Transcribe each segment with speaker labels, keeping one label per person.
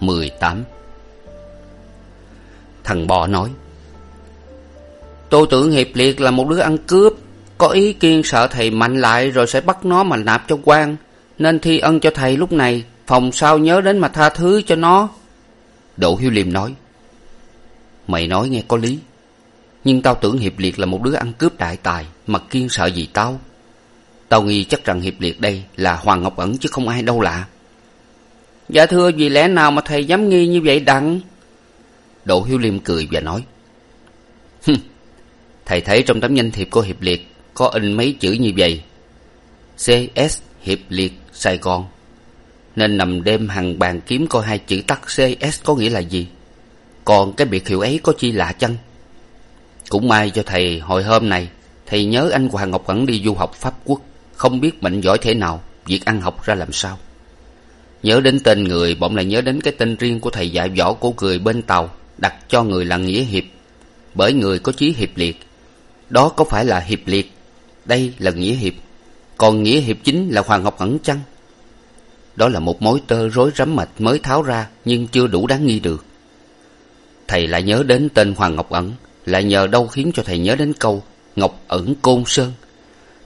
Speaker 1: Mười tám. Thằng bò nói Tôi tưởng Hiệp Liệt là một đứa ăn cướp, Có ý kiên sợ thầy mạnh lại Rồi sẽ bắt nó mà nạp cho quan, Nên thi ân cho thầy lúc này, Phòng sau nhớ đến mà tha thứ cho nó. Đỗ Hiếu Liêm nói, Mày nói nghe có lý, Nhưng tao tưởng Hiệp Liệt là một đứa ăn cướp đại tài, Mà kiên sợ gì tao? Tao nghi chắc rằng Hiệp Liệt đây là Hoàng Ngọc Ẩn chứ không ai đâu lạ. Dạ thưa, vì lẽ nào mà thầy dám nghi như vậy đặng? Đỗ Hiếu Liêm cười và nói Thầy thấy trong tấm danh thiệp của Hiệp Liệt Có in mấy chữ như vậy CS Hiệp Liệt Sài Gòn, Nên nằm đêm hằng bàn kiếm coi hai chữ tắt CS có nghĩa là gì. Còn cái biệt hiệu ấy có chi lạ chăng? Cũng may cho thầy, hồi hôm này Thầy nhớ anh Hoàng Ngọc Ẩn đi du học Pháp Quốc, Không biết mạnh giỏi thế nào, Việc ăn học ra làm sao. Nhớ đến tên người bỗng lại nhớ đến cái tên riêng của thầy dạy võ của người bên tàu, Đặt cho người là Nghĩa Hiệp. Bởi người có chí hiệp liệt. Đó có phải là Hiệp Liệt? Đây là Nghĩa Hiệp. Còn Nghĩa Hiệp chính là Hoàng Ngọc Ẩn chăng? Đó là một mối tơ rối rắm mạch mới tháo ra, Nhưng chưa đủ đáng nghi được. Thầy lại nhớ đến tên Hoàng Ngọc Ẩn Lại nhờ đâu khiến cho thầy nhớ đến câu Ngọc Ẩn Côn Sơn.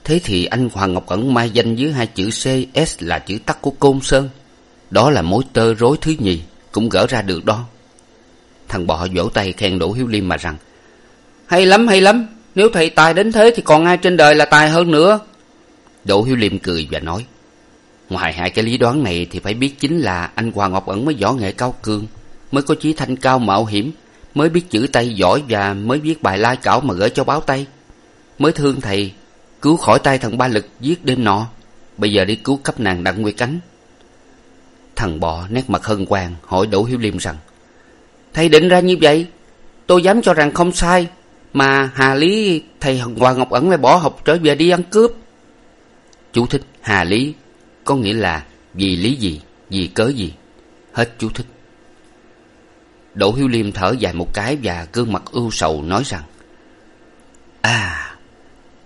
Speaker 1: Thế thì anh Hoàng Ngọc Ẩn mai danh dưới hai chữ CS là chữ tắt của Côn Sơn đó là mối tơ rối thứ nhì cũng gỡ ra được đó. Thằng bọ vỗ tay khen đỗ hiếu liêm mà rằng, hay lắm hay lắm, nếu thầy tài đến thế thì còn ai trên đời là tài hơn nữa. Đỗ hiếu liêm cười và nói, ngoài hai cái lý đoán này thì phải biết chính là anh hoàng ngọc ẩn mới võ nghệ cao cường, mới có chí thanh cao mạo hiểm, mới biết chữ tay giỏi và mới viết bài lai cảo mà gửi cho báo tay, mới thương thầy cứu khỏi tay thằng ba lực giết đêm nọ. Bây giờ đi cứu cấp nàng đặng nguy cánh thằng bọ nét mặt hân hoan hỏi đỗ hiếu liêm rằng, thầy định ra như vậy? Tôi dám cho rằng không sai, mà hà lý, thầy hoàng ngọc ẩn lại bỏ học trở về đi ăn cướp. Chú thích, hà lý, có nghĩa là vì lý gì, vì cớ gì? Hết chú thích. Đỗ hiếu liêm thở dài một cái và gương mặt ưu sầu nói rằng à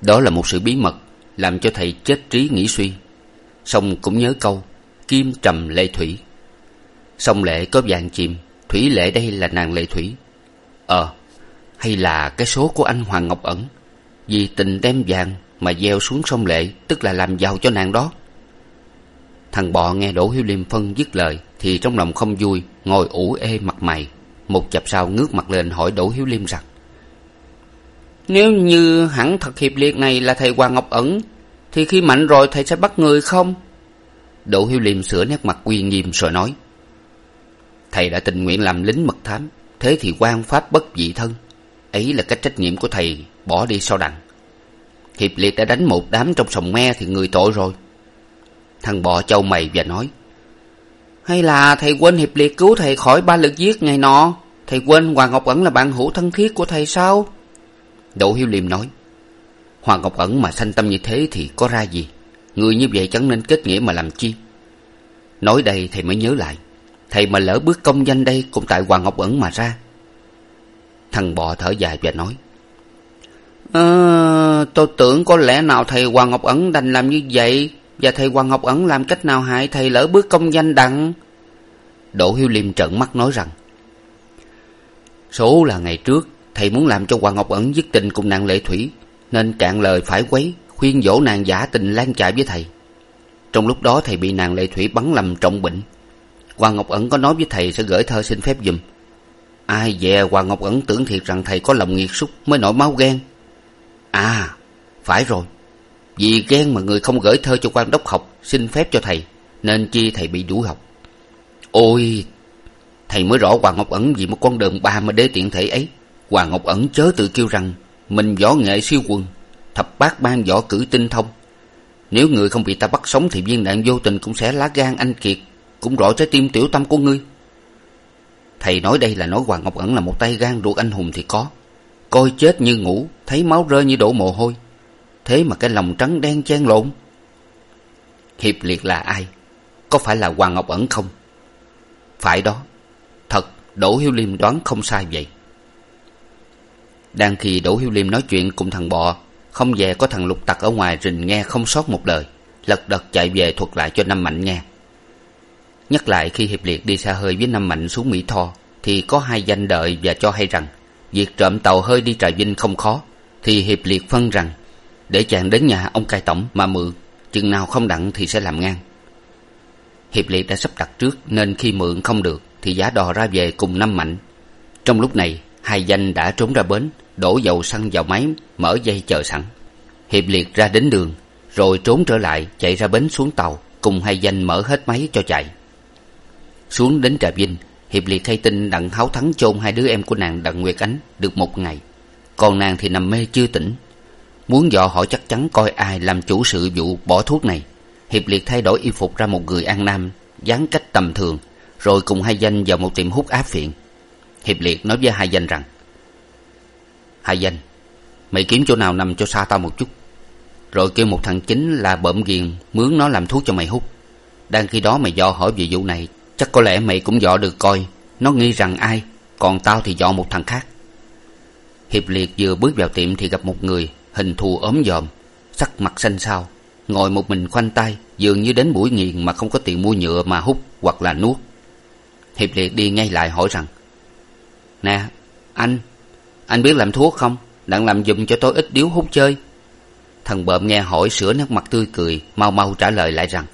Speaker 1: đó là một sự bí mật làm cho thầy chết trí nghĩ suy. Song cũng nhớ câu kim trầm lệ thủy. Sông lệ có vàng chìm, thủy lệ đây là nàng lệ thủy. Ờ hay là cái số của anh hoàng ngọc ẩn? Vì tình đem vàng mà gieo xuống sông lệ tức là làm giàu cho nàng đó. Thằng bọ nghe đỗ hiếu liêm phân dứt lời, thì trong lòng không vui, ngồi ủ ê mặt mày. Một chập sau ngước mặt lên hỏi đỗ hiếu liêm rằng, nếu như hẳn thật hiệp liệt này là thầy hoàng ngọc ẩn, thì khi mạnh rồi thầy sẽ bắt người không? Đỗ hiếu liêm sửa nét mặt uy nghiêm rồi nói, thầy đã tình nguyện làm lính mật thám, thế thì quan pháp bất dị thân. Ấy là cách trách nhiệm của thầy, bỏ đi sau đặng hiệp liệt đã đánh một đám trong sòng me thì người tội rồi. Thằng bọ châu mày và nói, hay là thầy quên hiệp liệt cứu thầy khỏi ba lực giết ngày nọ? Thầy quên hoàng ngọc ẩn là bạn hữu thân thiết của thầy sao? Đỗ hiếu liêm nói hoàng ngọc ẩn mà sanh tâm như thế thì có ra gì? Người như vậy chẳng nên kết nghĩa mà làm chi nói đây thầy mới nhớ lại. Thầy mà lỡ bước công danh đây cũng tại hoàng ngọc ẩn mà ra. Thằng bọ thở dài và nói ờ tôi tưởng có lẽ nào thầy hoàng ngọc ẩn đành làm như vậy, và thầy hoàng ngọc ẩn làm cách nào hại thầy lỡ bước công danh đặng? Đỗ hiếu liêm trợn mắt nói rằng, số là ngày trước, thầy muốn làm cho hoàng ngọc ẩn dứt tình cùng nàng lệ thủy, nên cạn lời phải quấy, khuyên dỗ nàng giả tình lan chạy với thầy trong lúc đó thầy bị nàng lệ thủy bắn lầm trọng bệnh. Hoàng ngọc ẩn có nói với thầy sẽ gửi thơ xin phép giùm. Ai dè hoàng ngọc ẩn tưởng thiệt rằng thầy có lòng nghiệt xúc mới nổi máu ghen. À phải rồi. Vì ghen mà người không gửi thơ cho quan đốc học, xin phép cho thầy, nên chi thầy bị đuổi học. Ôi, thầy mới rõ hoàng ngọc ẩn vì một con đường ba mà đế tiện thể ấy. Hoàng ngọc ẩn chớ tự kêu rằng, mình võ nghệ siêu quần, thập bát ban võ cử tinh thông nếu người không bị ta bắt sống thì viên đạn vô tình cũng sẽ lá gan anh kiệt, cũng rọi trái tim tiểu tâm của ngươi. Thầy nói đây là nói hoàng ngọc ẩn là một tay gan ruột anh hùng thì có. Coi chết như ngủ, thấy máu rơi như đổ mồ hôi. Thế mà cái lòng trắng đen chen lộn. Hiệp liệt là ai? Có phải là hoàng ngọc ẩn không? Phải đó. Thật, đỗ hiếu liêm đoán không sai vậy. Đang khi đỗ hiếu liêm nói chuyện cùng thằng bọ không về có thằng lục tặc ở ngoài rình nghe không sót một lời. Lật đật chạy về thuật lại cho năm mạnh nghe. Nhắc lại khi hiệp liệt đi xa hơi với năm mạnh xuống mỹ tho, thì có hai danh đợi và cho hay rằng, việc trộm tàu hơi đi trà vinh không khó. Thì hiệp liệt phân rằng, để chàng đến nhà ông cai tổng mà mượn, chừng nào không đặng thì sẽ làm ngang. Hiệp liệt đã sắp đặt trước, nên khi mượn không được, thì giả đò ra về cùng năm mạnh. Trong lúc này, hai danh đã trốn ra bến đổ dầu xăng vào máy, mở dây chờ sẵn. Hiệp liệt ra đến đường, rồi trốn trở lại, chạy ra bến xuống tàu, cùng hai danh mở hết máy cho chạy. Xuống đến trà vinh, hiệp liệt hay tin đặng háo thắng chôn hai đứa em của nàng đặng nguyệt ánh được một ngày. Còn nàng thì nằm mê chưa tỉnh. Muốn dò hỏi chắc chắn coi ai làm chủ sự vụ bỏ thuốc này. Hiệp liệt thay đổi y phục ra một người an nam, dáng cách tầm thường, rồi cùng hai danh vào một tiệm hút áp phiện. Hiệp liệt nói với hai danh rằng hai danh. Mày kiếm chỗ nào nằm cho xa tao một chút. Rồi kêu một thằng chính là bợm ghiền mướn nó làm thuốc cho mày hút. Đang khi đó mày dò hỏi về vụ này, chắc có lẽ mày cũng dò được coi. Nó nghi rằng ai, còn tao thì dò một thằng khác. Hiệp liệt vừa bước vào tiệm thì gặp một người, hình thù ốm dòm, sắc mặt xanh xao, ngồi một mình khoanh tay, dường như đến buổi nghiền mà không có tiền mua nhựa mà hút hoặc là nuốt. Hiệp liệt đi ngay lại hỏi rằng, nè, anh anh biết làm thuốc không? Đặng làm giùm cho tôi ít điếu hút chơi. Thằng bợm nghe hỏi sửa nét mặt tươi cười, mau mau trả lời lại rằng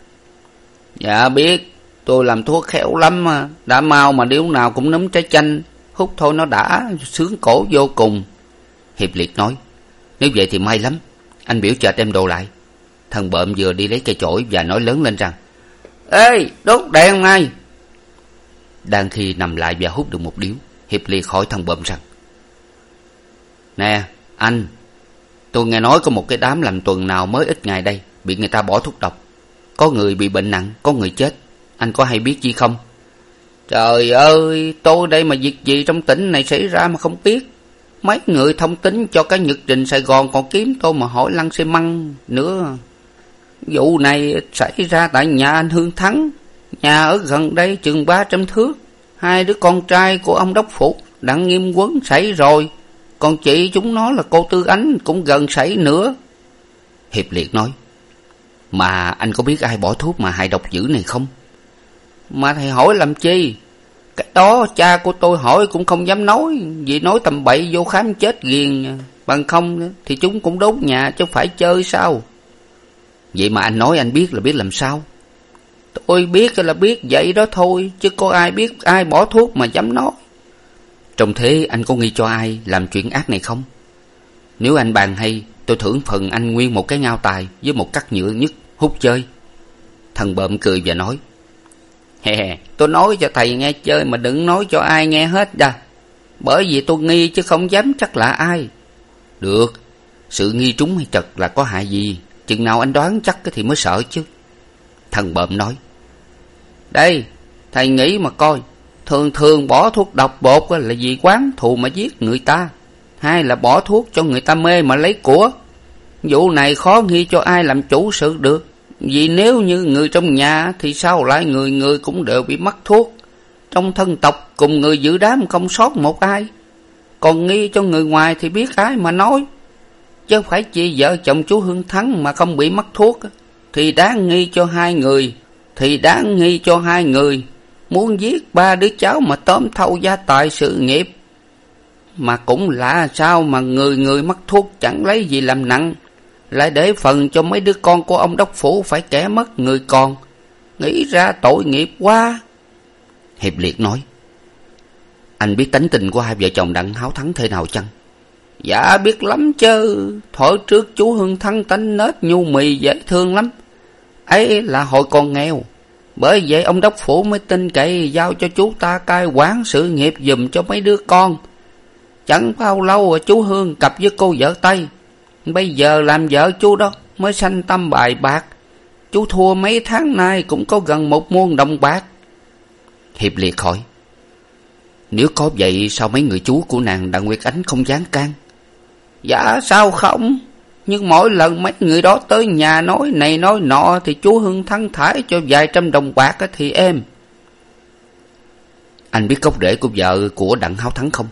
Speaker 1: dạ biết, tôi làm thuốc khéo lắm mà, đã mau mà điếu nào cũng nấm trái chanh, hút thôi nó đã, sướng cổ vô cùng. Hiệp liệt nói, nếu vậy thì may lắm, anh biểu chờ đem đồ lại. Thằng bợm vừa đi lấy cây chổi và nói lớn lên rằng, ê, đốt đèn ngay đang khi nằm lại và hút được một điếu, hiệp liệt hỏi thằng bợm rằng nè, anh, tôi nghe nói có một cái đám làm tuần nào mới ít ngày đây, bị người ta bỏ thuốc độc. Có người bị bệnh nặng, có người chết. Anh có hay biết gì không? Trời ơi, tôi đây mà việc gì trong tỉnh này xảy ra mà không biết. Mấy người thông tính cho cái nhật trình sài gòn còn kiếm tôi mà hỏi lăng xi măng nữa. Vụ này xảy ra tại nhà anh hương thắng. Nhà ở gần đây chừng ba trăm thước. Hai đứa con trai của ông đốc phục đặng nghiêm quấn, xảy rồi còn chị chúng nó là cô tư ánh, cũng gần xảy nữa. Hiệp liệt nói, mà anh có biết ai bỏ thuốc mà hại độc dữ này không? Mà thầy hỏi làm chi? Cái đó cha của tôi hỏi cũng không dám nói, vì nói tầm bậy vô khám chết ghiền, bằng không thì chúng cũng đốt nhà chứ phải chơi sao? Vậy mà anh nói anh biết là biết làm sao? Tôi biết là biết vậy đó thôi, chứ có ai biết ai bỏ thuốc mà dám nói trong thế anh có nghi cho ai làm chuyện ác này không? Nếu anh bàn hay, tôi thưởng phần anh nguyên một cái ngao tài với một cắt nhựa nhất, hút chơi. Thằng bợm cười và nói, hè tôi nói cho thầy nghe chơi mà đừng nói cho ai nghe hết ra bởi vì tôi nghi chứ không dám chắc là ai. Được, sự nghi trúng hay trật là có hại gì, chừng nào anh đoán chắc thì mới sợ chứ. Thằng bợm nói, đây, thầy nghĩ mà coi thường thường bỏ thuốc độc bột là vì quán thù mà giết người ta. Hai là bỏ thuốc cho người ta mê mà lấy của. Vụ này khó nghi cho ai làm chủ sự được. Vì nếu như người trong nhà thì sao lại người người cũng đều bị mắc thuốc. Trong thân tộc cùng người giữ đám không sót một ai. Còn nghi cho người ngoài thì biết ai mà nói. Chứ phải chỉ vợ chồng chú hương thắng mà không bị mắc thuốc thì đáng nghi cho hai người. Thì đáng nghi cho hai người muốn giết ba đứa cháu mà tóm thâu gia tài sự nghiệp. Mà cũng lạ sao mà người người mắc thuốc chẳng lấy gì làm nặng, lại để phần cho mấy đứa con của ông đốc phủ phải kẻ mất người còn. Nghĩ ra tội nghiệp quá. Hiệp liệt nói, anh biết tánh tình của hai vợ chồng đặng háo thắng thế nào chăng? Dạ biết lắm chứ thuở trước chú hương thắng tánh nết nhu mì dễ thương lắm. Ấy là hồi còn nghèo bởi vậy ông đốc phủ mới tin cậy, giao cho chú ta cai quản sự nghiệp giùm cho mấy đứa con. Chẳng bao lâu chú hương cặp với cô vợ tây. Bây giờ làm vợ chú đó
Speaker 2: mới sanh tâm bài bạc. Chú thua mấy tháng nay cũng có gần một muôn đồng bạc.
Speaker 1: Hiệp liệt hỏi, nếu có vậy sao mấy người chú của nàng đặng nguyệt ánh không dám can?
Speaker 2: Dạ sao không? Nhưng mỗi lần mấy người đó tới nhà nói này nói nọ thì chú hưng thăng thải cho vài trăm đồng bạc thì em
Speaker 1: anh biết gốc rễ của vợ của đặng háo thắng không?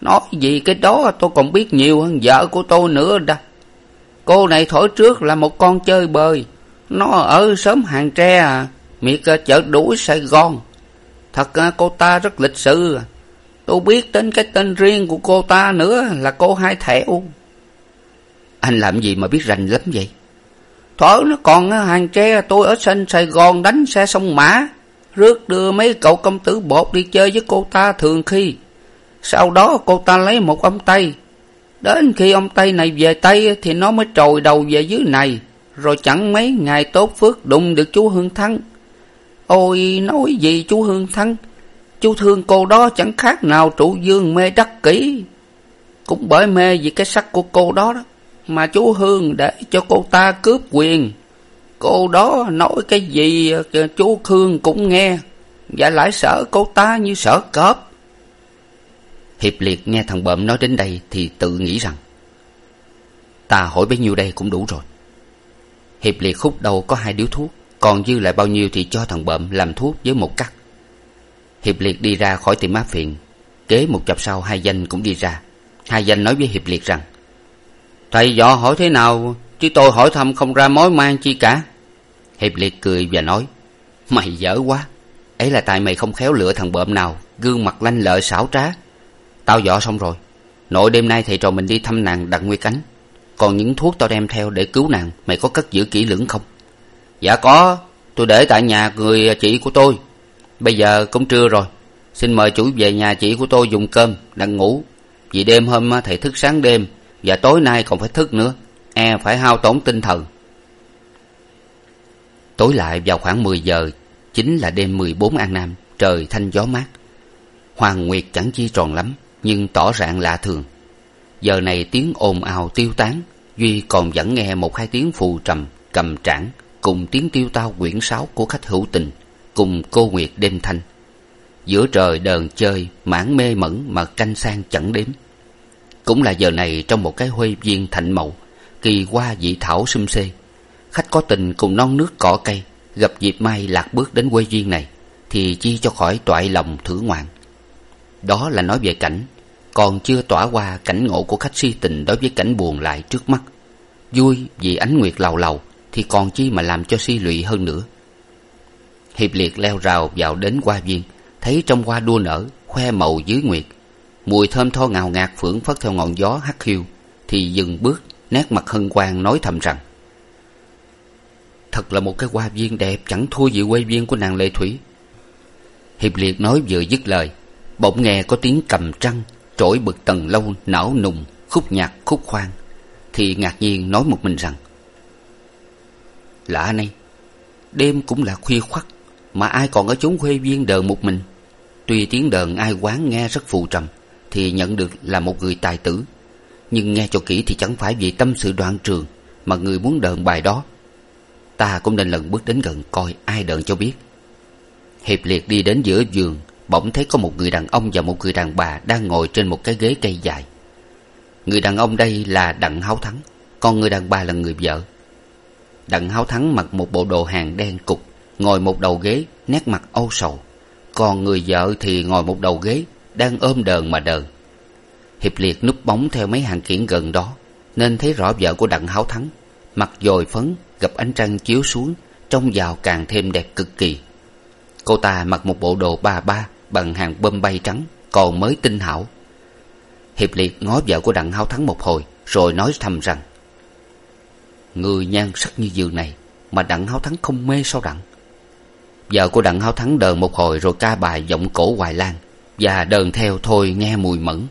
Speaker 2: Nói gì cái đó tôi còn biết nhiều hơn vợ của tôi nữa đó. Cô này thổi trước là một con chơi bời. Nó ở xóm hàng tre à. Miệt à, chợ đuổi sài gòn. Thật à, cô ta rất lịch sự. Tôi biết đến cái tên riêng của cô ta nữa là cô hai thẹo
Speaker 1: anh làm gì mà biết rành lắm vậy?
Speaker 2: Thuở nó còn ờ, hàng tre, tôi ở sân sài gòn đánh xe sông mã. Rước đưa mấy cậu công tử bột đi chơi với cô ta thường khi. Sau đó cô ta lấy một ông tây. Đến khi ông tây này về tây thì nó mới trồi đầu về dưới này. Rồi chẳng mấy ngày tốt phước đụng được chú hương thắng. Ôi, nói gì chú hương thắng? Chú thương cô đó chẳng khác nào trụ dương mê đắc kỹ cũng bởi mê vì cái sắc của cô đó đó mà chú hương để cho cô ta cướp quyền. Cô đó nói cái gì chú khương cũng nghe. Và lại sợ cô ta như sợ cọp.
Speaker 1: Hiệp liệt nghe thằng bợm nói đến đây thì tự nghĩ rằng, ta hỏi bấy nhiêu đây cũng đủ rồi. Hiệp liệt khúc đầu có hai điếu thuốc, còn dư lại bao nhiêu thì cho thằng bợm làm thuốc với một cắt. Hiệp liệt đi ra khỏi tiệm áp phiện kế một chập sau hai danh cũng đi ra. Hai danh nói với hiệp liệt rằng
Speaker 2: thầy dọ hỏi thế nào, chứ tôi hỏi thăm không ra mối mang chi cả.
Speaker 1: Hiệp liệt cười và nói, mày dở quá, ấy là tại mày không khéo lựa thằng bợm nào, gương mặt lanh lợi xảo trá. Tao dọ xong rồi, nội đêm nay thầy trò mình đi thăm nàng đặng nguy cánh. Còn những thuốc tao đem theo để cứu nàng, mày có cất giữ kỹ lưỡng không?
Speaker 2: Dạ có, tôi để tại nhà người chị của tôi. Bây giờ cũng trưa rồi, xin mời chủ về nhà chị của tôi dùng cơm đặng ngủ. Vì đêm hôm thầy thức sáng đêm và tối nay còn phải thức nữa. E phải hao tốn tinh thần.
Speaker 1: Tối lại vào khoảng mười giờ, chính là đêm mười bốn an nam, trời thanh gió mát. Hoàng nguyệt chẳng chi tròn lắm, nhưng tỏ rạng lạ thường. Giờ này tiếng ồn ào tiêu tán, duy còn vẫn nghe một hai tiếng phù trầm, cầm trảng, cùng tiếng tiêu tao quyển sáo của khách hữu tình, cùng cô nguyệt đêm thanh. Giữa trời đờn chơi, mãn mê mẩn mà canh sang chẳng đếm cũng là giờ này trong một cái huê viên thạnh mậu, kỳ hoa dị thảo xum xê khách có tình cùng non nước cỏ cây, gặp dịp may lạc bước đến quê duyên này, thì chi cho khỏi toại lòng thử ngoạn. Đó là nói về cảnh, còn chưa tỏa qua cảnh ngộ của khách si tình đối với cảnh buồn lại trước mắt. Vui vì ánh nguyệt lầu lầu, thì còn chi mà làm cho si lụy hơn nữa. Hiệp liệt leo rào vào đến hoa viên, thấy trong hoa đua nở, khoe màu dưới nguyệt mùi thơm tho ngào ngạt phưởng phất theo ngọn gió hắt hiu, thì dừng bước, nét mặt hân hoan nói thầm rằng, thật là một cái hoa viên đẹp, chẳng thua gì quê viên của nàng lệ thủy. Hiệp liệt nói vừa dứt lời, bỗng nghe có tiếng cầm trăng, trỗi bực tầng lâu, não nùng, khúc nhạc khúc khoan, thì ngạc nhiên nói một mình rằng, lạ này, đêm cũng là khuya khoắt, mà ai còn ở chốn khuê viên đờn một mình? Tuy tiếng đờn ai quán nghe rất phù trầm thì nhận được là một người tài tử. Nhưng nghe cho kỹ thì chẳng phải vì tâm sự đoạn trường mà người muốn đờn bài đó. Ta cũng nên lần bước đến gần coi ai đờn cho biết. Hiệp liệt đi đến giữa giường, bỗng thấy có một người đàn ông và một người đàn bà đang ngồi trên một cái ghế cây dài. Người đàn ông đây là đặng háo thắng, còn người đàn bà là người vợ. Đặng háo thắng mặc một bộ đồ hàng đen cục, ngồi một đầu ghế, nét mặt âu sầu. Còn người vợ thì ngồi một đầu ghế đang ôm đờn mà đờn hiệp liệt núp bóng theo mấy hàng kiển gần đó, nên thấy rõ vợ của đặng háo thắng mặt dồi phấn gặp ánh trăng chiếu xuống, trông vào càng thêm đẹp cực kỳ. Cô ta mặc một bộ đồ ba ba bằng hàng bơm bay trắng, còn mới tinh hảo. Hiệp liệt ngó vợ của đặng háo thắng một hồi, rồi nói thầm rằng, người nhan sắc như giường này mà đặng háo thắng không mê sao đặng? Vợ của đặng háo thắng đờn một hồi rồi ca bài giọng cổ hoài lan và đờn theo thôi nghe mùi mẫn.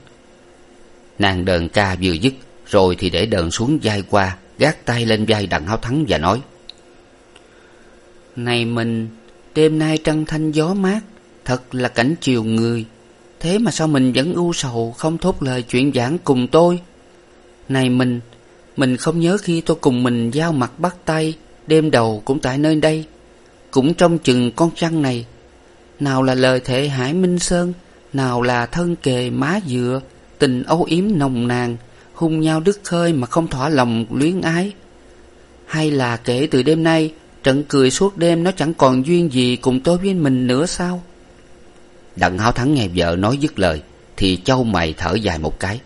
Speaker 1: Nàng đờn ca vừa dứt, rồi thì để đờn xuống vai qua, gác tay lên vai đặng háo thắng và nói,
Speaker 2: này mình, đêm nay trăng thanh gió mát, thật là cảnh chiều người. Thế mà sao mình vẫn ưu sầu, không thốt lời chuyện giảng cùng tôi? Này mình mình không nhớ khi tôi cùng mình giao mặt bắt tay, đêm đầu cũng tại nơi đây. Cũng trong chừng con trăng này, nào là lời thệ hải minh sơn nào là thân kề má dựa, tình âu yếm nồng nàn, hung nhau đứt khơi mà không thỏa lòng luyến ái. Hay là kể từ đêm nay, trận cười suốt đêm nó chẳng còn duyên gì cùng tôi với mình nữa sao?
Speaker 1: Đặng háo thắng nghe vợ nói dứt lời, thì châu mày thở dài một cái.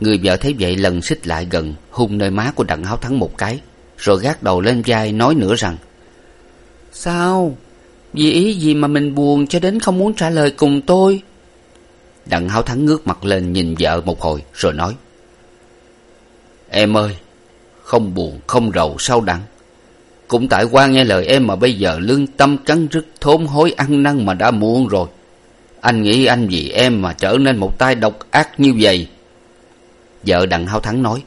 Speaker 1: Người vợ thấy vậy lần xích lại gần, hung nơi má của đặng háo thắng một cái, rồi gác đầu lên vai nói nữa rằng,
Speaker 2: sao? Vì ý gì mà mình buồn cho đến không muốn trả lời cùng tôi?
Speaker 1: Đặng háo thắng ngước mặt lên nhìn vợ một hồi, rồi nói. Em ơi, không buồn, không rầu sao đặng? Cũng tại quan nghe lời em mà bây giờ lương tâm cắn rứt, thốn hối ăn năn mà đã muộn rồi. Anh nghĩ anh vì em mà trở nên một tay độc ác như vậy.
Speaker 2: Vợ đặng háo thắng nói.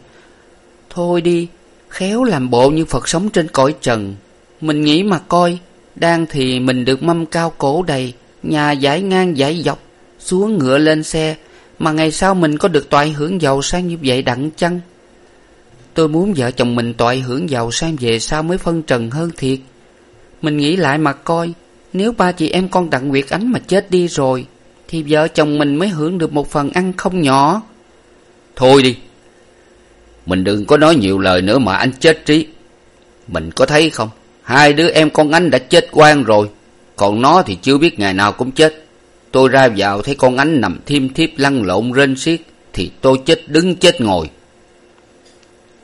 Speaker 2: Thôi đi, khéo làm bộ như phật sống trên cõi trần. Mình nghĩ mà coi, đang thì mình được mâm cao cổ đầy, nhà giải ngang giải dọc xuống ngựa lên xe, mà ngày sau mình có được toại hưởng giàu sang như vậy đặng chăng? Tôi muốn vợ chồng mình toại hưởng giàu sang về sau mới phân trần hơn thiệt. Mình nghĩ lại mà coi, nếu ba chị em con đặng nguyệt ánh mà chết đi rồi, thì vợ chồng mình mới hưởng được một phần ăn không nhỏ.
Speaker 1: Thôi đi. Mình đừng có nói nhiều lời nữa mà anh chết trí. Mình có thấy không? Hai đứa em con anh đã chết quan rồi. Còn nó thì chưa biết ngày nào cũng chết tôi ra vào thấy con ánh nằm thiêm thiếp lăn lộn rên xiết thì tôi chết đứng chết ngồi.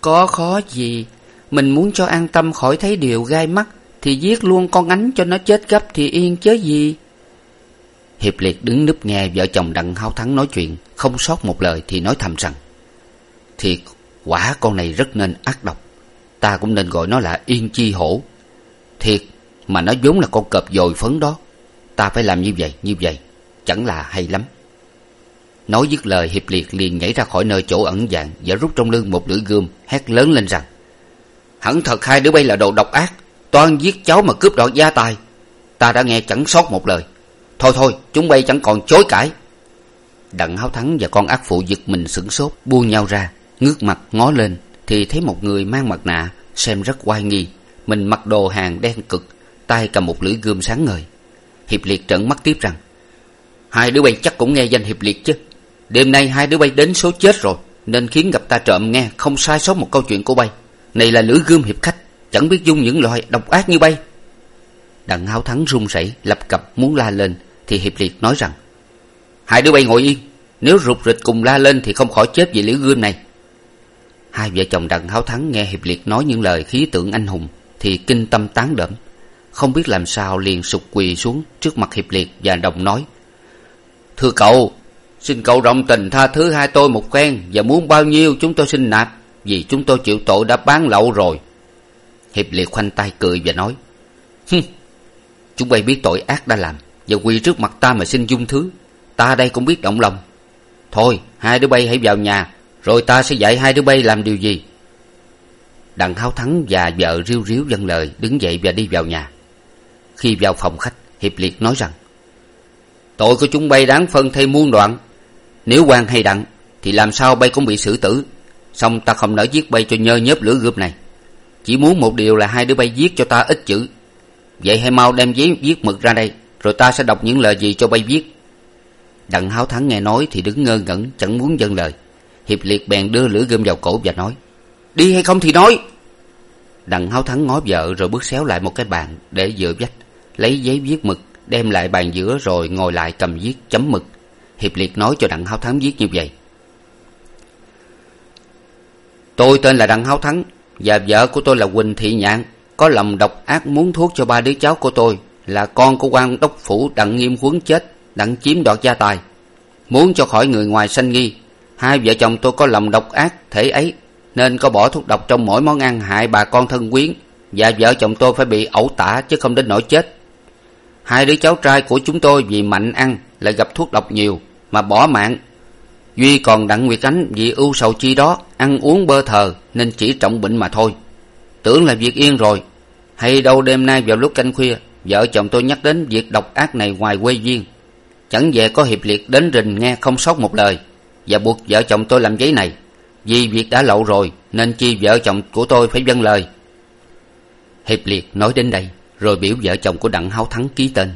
Speaker 2: Có khó gì? Mình muốn cho an tâm khỏi thấy điều gai mắt thì giết luôn con ánh cho nó chết gấp thì yên chớ gì.
Speaker 1: Hiệp liệt đứng núp nghe vợ chồng đặng háo thắng nói chuyện không sót một lời thì nói thầm rằng thiệt quả con này rất nên ác độc ta cũng nên gọi nó là yên chi hổ. Thiệt mà nó vốn là con cọp dồi phấn đó ta phải làm như vậy như vậy chẳng là hay lắm. Nói dứt lời, hiệp liệt liền nhảy ra khỏi nơi chỗ ẩn dạng và rút trong lưng một lưỡi gươm hét lớn lên rằng, hẳn thật hai đứa bay là đồ độc ác, toan giết cháu mà cướp đoạt gia tài. Ta đã nghe chẳng sót một lời. Thôi thôi, chúng bay chẳng còn chối cãi. Đặng háo thắng và con ác phụ giật mình sửng sốt, buông nhau ra, ngước mặt ngó lên thì thấy một người mang mặt nạ xem rất oai nghi, mình mặc đồ hàng đen cực, tay cầm một lưỡi gươm sáng ngời. Hiệp liệt trợn mắt tiếp rằng hai đứa bay chắc cũng nghe danh hiệp liệt chứ. Đêm nay hai đứa bay đến số chết rồi, nên khiến gặp ta trộm nghe không sai sót một câu chuyện của bay. Này là lưỡi gươm hiệp khách, chẳng biết dung những loại độc ác như bay. Đặng háo thắng run rẩy, lập cập muốn la lên, thì hiệp liệt nói rằng, hai đứa bay ngồi yên, nếu rụt rịch cùng la lên thì không khỏi chết vì lưỡi gươm này. Hai vợ chồng đặng háo thắng nghe hiệp liệt nói những lời khí tượng anh hùng, thì kinh tâm tán đẫm. Không biết làm sao liền sụt quỳ xuống trước mặt hiệp liệt và đồng nói thưa cậu, xin cậu rộng tình tha thứ hai tôi một phen và muốn bao nhiêu chúng tôi xin nạp vì chúng tôi chịu tội đã bán lậu rồi. Hiệp liệt khoanh tay cười và nói hừ chúng bay biết tội ác đã làm và quỳ trước mặt ta mà xin dung thứ. Ta đây cũng biết động lòng. Thôi, hai đứa bay hãy vào nhà, rồi ta sẽ dạy hai đứa bay làm điều gì. Đặng háo thắng và vợ riu riu vâng lời đứng dậy và đi vào nhà. Khi vào phòng khách, hiệp liệt nói rằng tội của chúng bay đáng phân thay muôn đoạn. Nếu quan hay đặng, thì làm sao bay cũng bị xử tử. Xong ta không nỡ giết bay cho nhơ nhớp lửa gươm này. Chỉ muốn một điều là hai đứa bay viết cho ta ít chữ. Vậy hãy mau đem giấy viết mực ra đây, rồi ta sẽ đọc những lời gì cho bay viết. Đặng háo thắng nghe nói thì đứng ngơ ngẩn, chẳng muốn dâng lời. Hiệp liệt bèn đưa lửa gươm vào cổ và nói, đi hay không thì nói. Đặng háo thắng ngó vợ rồi bước xéo lại một cái bàn để dựa vách, lấy giấy viết mực đem lại bàn giữa rồi ngồi lại cầm viết chấm mực. Hiệp liệt nói cho đặng háo thắng viết như vậy. Tôi tên là đặng háo thắng, và vợ của tôi là quỳnh thị nhạn. Có lòng độc ác muốn thuốc cho ba đứa cháu của tôi. Là con của quan đốc phủ đặng nghiêm huấn chết, đặng chiếm đoạt gia tài. Muốn cho khỏi người ngoài sanh nghi, hai vợ chồng tôi có lòng độc ác thể ấy, nên có bỏ thuốc độc trong mỗi món ăn hại bà con thân quyến. Và vợ chồng tôi phải bị ẩu tả chứ không đến nỗi chết hai đứa cháu trai của chúng tôi vì mạnh ăn lại gặp thuốc độc nhiều mà bỏ mạng. Duy còn đặng nguyệt ánh vì ưu sầu chi đó ăn uống bơ thờ nên chỉ trọng bệnh mà thôi. Tưởng là việc yên rồi. Hay đâu đêm nay vào lúc canh khuya, vợ chồng tôi nhắc đến việc độc ác này ngoài quê duyên. Chẳng về có hiệp liệt đến rình nghe không sót một lời. Và buộc vợ chồng tôi làm giấy này. Vì việc đã lậu rồi, nên chi vợ chồng của tôi phải vâng lời. Hiệp liệt nói đến đây rồi biểu vợ chồng của đặng háo thắng ký tên.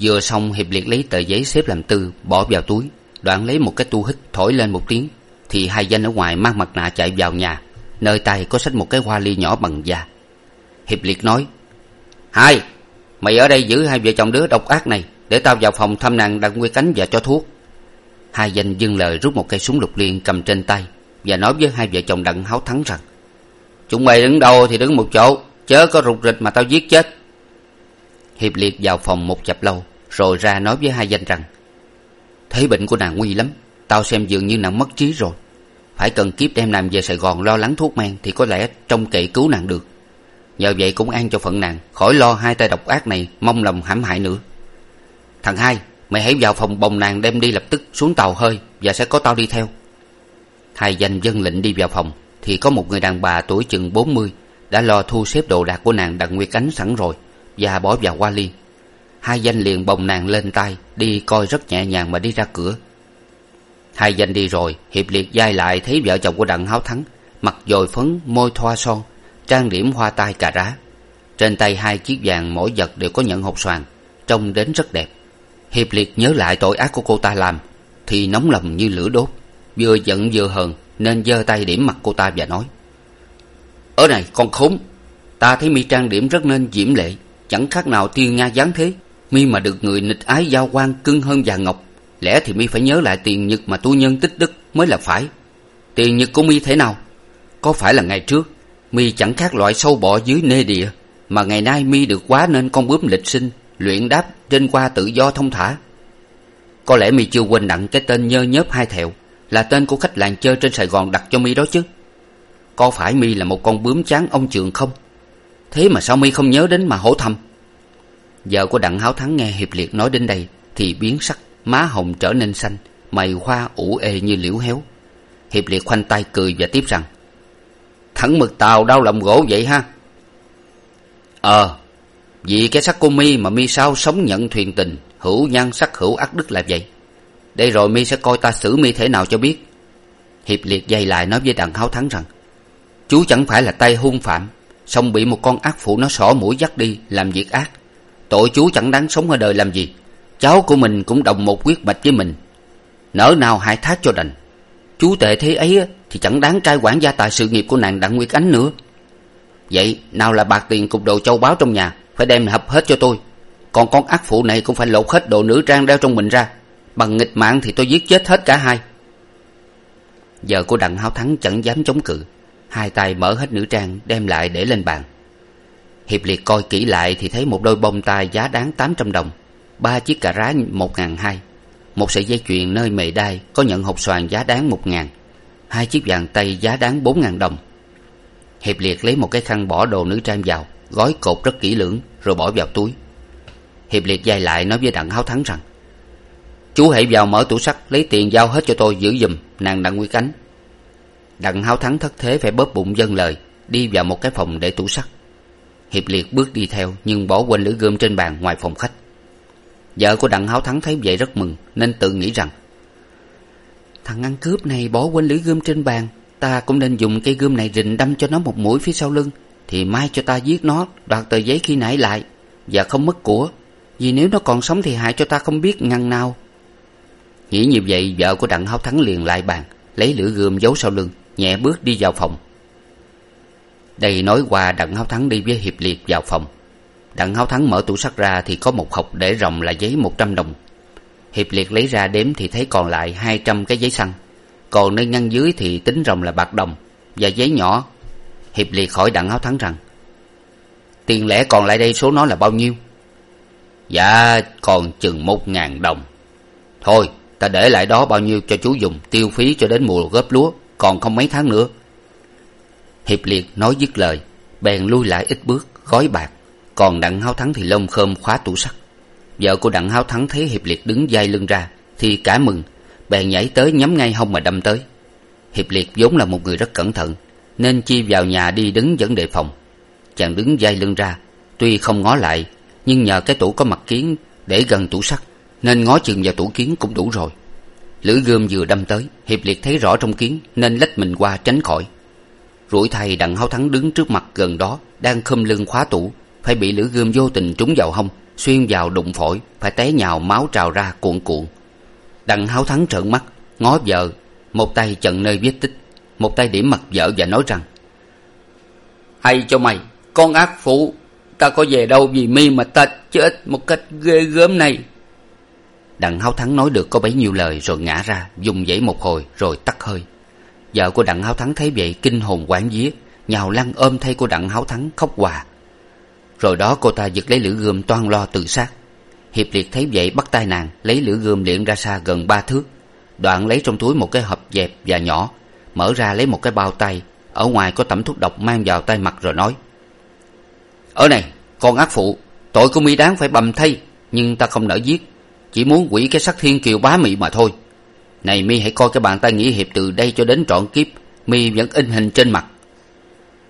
Speaker 1: Vừa xong, hiệp liệt lấy tờ giấy xếp làm tư, bỏ vào túi, đoạn lấy một cái tu hít thổi lên một tiếng, thì hai danh ở ngoài mang mặt nạ chạy vào nhà, nơi tay có xách một cái hoa ly nhỏ bằng da. Hiệp liệt nói, hai, mày ở đây giữ hai vợ chồng đứa độc ác này, để tao vào phòng thăm nàng đặng nguyên cánh và cho thuốc. Hai danh dâng lời rút một cây súng lục liên cầm trên tay và nói với hai vợ chồng đặng háo thắng rằng, chúng mày đứng đâu thì đứng một chỗ, chớ có rụt rịch mà tao giết chết hiệp liệt vào phòng một chập lâu, rồi ra nói với hai danh rằng thế bệnh của nàng nguy lắm, tao xem dường như nàng mất trí rồi. Phải cần kiếp đem nàng về sài gòn lo lắng thuốc men thì có lẽ trông cậy cứu nàng được. Nhờ vậy cũng an cho phận nàng, khỏi lo hai tay độc ác này mong lòng hãm hại nữa. Thằng hai, mày hãy vào phòng bồng nàng đem đi lập tức xuống tàu hơi và sẽ có tao đi theo. Hai danh dân lệnh đi vào phòng thì có một người đàn bà tuổi chừng bốn mươi đã lo thu xếp đồ đạc của nàng đặng nguyệt ánh sẵn rồi và bỏ vào hoa ly. Hai danh liền bồng nàng lên tay đi coi rất nhẹ nhàng mà đi ra cửa. Hai danh đi rồi, hiệp liệt d lại thấy vợ chồng của đặng háo thắng mặt dồi phấn, môi thoa son, trang điểm hoa tai cà rá. Trên tay hai chiếc vàng mỗi vật đều có nhận hột xoàn, trông đến rất đẹp. Hiệp liệt nhớ lại tội ác của cô ta làm, thì nóng lòng như lửa đốt, vừa giận vừa hờn, nên giơ tay điểm mặt cô ta và nói, ở này, con khốn, ta thấy mi trang điểm rất nên diễm lệ chẳng khác nào tiên nga giáng thế. Mi mà được người nịch ái giao quan cưng hơn vàng ngọc, lẽ thì mi phải nhớ lại tiền nhật mà tu nhân tích đức mới là phải. Tiền nhật của mi thế nào? Có phải là ngày trước, mi chẳng khác loại sâu bọ dưới nê địa, mà ngày nay mi được quá nên con bướm lịch sinh, luyện đáp trên qua tự do thông thả. Có lẽ mi chưa quên đặng cái tên nhơ nhớp hai thẹo, là tên của khách làng chơi trên sài gòn đặt cho mi đó chứ. Có phải mi là một con bướm chán ông trường không? Thế mà sao mi không nhớ đến mà hổ thầm vợ của đặng háo thắng nghe hiệp liệt nói đến đây thì biến sắc, má hồng trở nên xanh, mày hoa ủ ê như liễu héo. Hiệp liệt khoanh tay cười và tiếp rằng thẳng mực tàu đau lòng gỗ vậy ha? Ờ vì cái sắc của mi mà mi sao sống nhận thuyền tình, hữu nhan sắc hữu ác đức là vậy. Đây rồi mi sẽ coi ta xử mi thế nào cho biết. Hiệp liệt dây lại nói với đặng háo thắng rằng, chú chẳng phải là tay hung phạm song bị một con ác phụ nó xỏ mũi dắt đi làm việc ác. Tội chú chẳng đáng sống ở đời làm gì. Cháu của mình cũng đồng một quyết mạch với mình. Nỡ nào hại thác cho đành. Chú tệ thế ấy thì chẳng đáng cai quản gia tài sự nghiệp của nàng đặng nguyệt ánh nữa. Vậy, nào là bạc tiền cục đồ châu báu trong nhà, phải đem hập hết cho tôi. Còn con ác phụ này cũng phải lột hết đồ nữ trang đeo trong mình ra. Bằng nghịch mạng thì tôi giết chết hết cả hai. Giờ của đặng háo thắng chẳng dám chống cự hai tay mở hết nữ trang, đem lại để lên bàn. Hiệp liệt coi kỹ lại thì thấy một đôi bông tai giá đáng tám trăm đồng, ba chiếc cà rá một ngàn hai, một sợi dây chuyền nơi mề đai có nhận hộp xoàn giá đáng một ngàn, hai chiếc vàng tay giá đáng bốn ngàn đồng. Hiệp liệt lấy một cái khăn bỏ đồ nữ trang vào, gói cột rất kỹ lưỡng rồi bỏ vào túi. Hiệp liệt dài lại nói với đặng háo thắng rằng, chú hãy vào mở tủ sắt, lấy tiền giao hết cho tôi giữ giùm, nàng đặng quy cánh đặng háo thắng thất thế phải bóp bụng dâng lời, đi vào một cái phòng để tủ sắt. Hiệp liệt bước đi theo, nhưng bỏ quên lưỡi gươm trên bàn ngoài phòng khách. Vợ của đặng háo thắng thấy vậy rất mừng, nên tự nghĩ rằng, thằng ăn cướp này bỏ quên lưỡi gươm trên bàn, ta cũng nên dùng cây gươm này rình đâm cho nó một mũi phía sau lưng, thì mai cho ta giết nó, đoạt tờ giấy khi nãy lại, và không mất của, vì nếu nó còn sống thì hại cho ta không biết ngăn nào. Nghĩ như vậy, vợ của đặng háo thắng liền lại bàn, lấy lưỡi gươm giấu sau lưng nhẹ bước đi vào phòng. Đây nói qua đặng háo thắng đi với hiệp liệt vào phòng. Đặng háo thắng mở tủ sắt ra thì có một hộc để rồng là giấy một trăm đồng. Hiệp liệt lấy ra đếm thì thấy còn lại hai trăm cái giấy xăng. Còn nơi ngăn dưới thì tính rồng là bạc đồng và giấy nhỏ. Hiệp liệt hỏi đặng háo thắng rằng, tiền lẻ còn lại đây số nó là bao nhiêu? Dạ còn chừng một ngàn đồng. Thôi, ta để lại đó bao nhiêu cho chú dùng, tiêu phí cho đến mùa góp lúa còn không mấy tháng nữa. Hiệp liệt nói dứt lời, bèn lui lại ít bước, gói bạc. Còn đặng háo thắng thì lông khơm khóa tủ sắt. Vợ của đặng háo thắng thấy hiệp liệt đứng d lưng ra, thì cả mừng. Bèn nhảy tới nhắm ngay hông mà đâm tới. Hiệp liệt vốn là một người rất cẩn thận, nên chi vào nhà đi đứng vẫn đề phòng. Chàng đứng d lưng ra, tuy không ngó lại, nhưng nhờ cái tủ có mặt kiến để gần tủ sắt, nên ngó chừng vào tủ kiến cũng đủ rồi lưỡi gươm vừa đâm tới, hiệp liệt thấy rõ trong kiến nên lách mình qua tránh khỏi. Rủi thay đặng háo thắng đứng trước mặt gần đó, đang khum lưng khóa tủ, phải bị lưỡi gươm vô tình trúng vào hông, xuyên vào đụng phổi, phải té nhào máu trào ra cuộn cuộn. Đặng háo thắng trợn mắt, ngó vợ một tay chận nơi vết tích, một tay điểm mặt vợ và nói rằng, hay cho mày, con ác phụ ta có về đâu vì mi mà ta chết một cách ghê gớm này đặng háo thắng nói được có bấy nhiêu lời rồi ngã ra, dùng dãy một hồi rồi tắt hơi. Vợ của đặng háo thắng thấy vậy, kinh hồn quán vía, nhào lăn ôm thay của đặng háo thắng, khóc hòa. Rồi đó cô ta giật lấy lưỡi gươm toan lo tự sát. Hiệp liệt thấy vậy, bắt tay nàng, lấy lưỡi gươm liệng ra xa gần ba thước. Đoạn lấy trong túi một cái hộp dẹp và nhỏ, mở ra lấy một cái bao tay. Ở ngoài có tẩm thuốc độc mang vào tay mặt rồi nói, ở này, con ác phụ, tội của mi đáng phải bầm thay, nhưng ta không nỡ giết chỉ muốn quỷ cái sắc thiên kiều bá mị mà thôi. Này mi hãy coi cái bàn tay nghĩa hiệp từ đây cho đến trọn kiếp. Mi vẫn in hình trên mặt.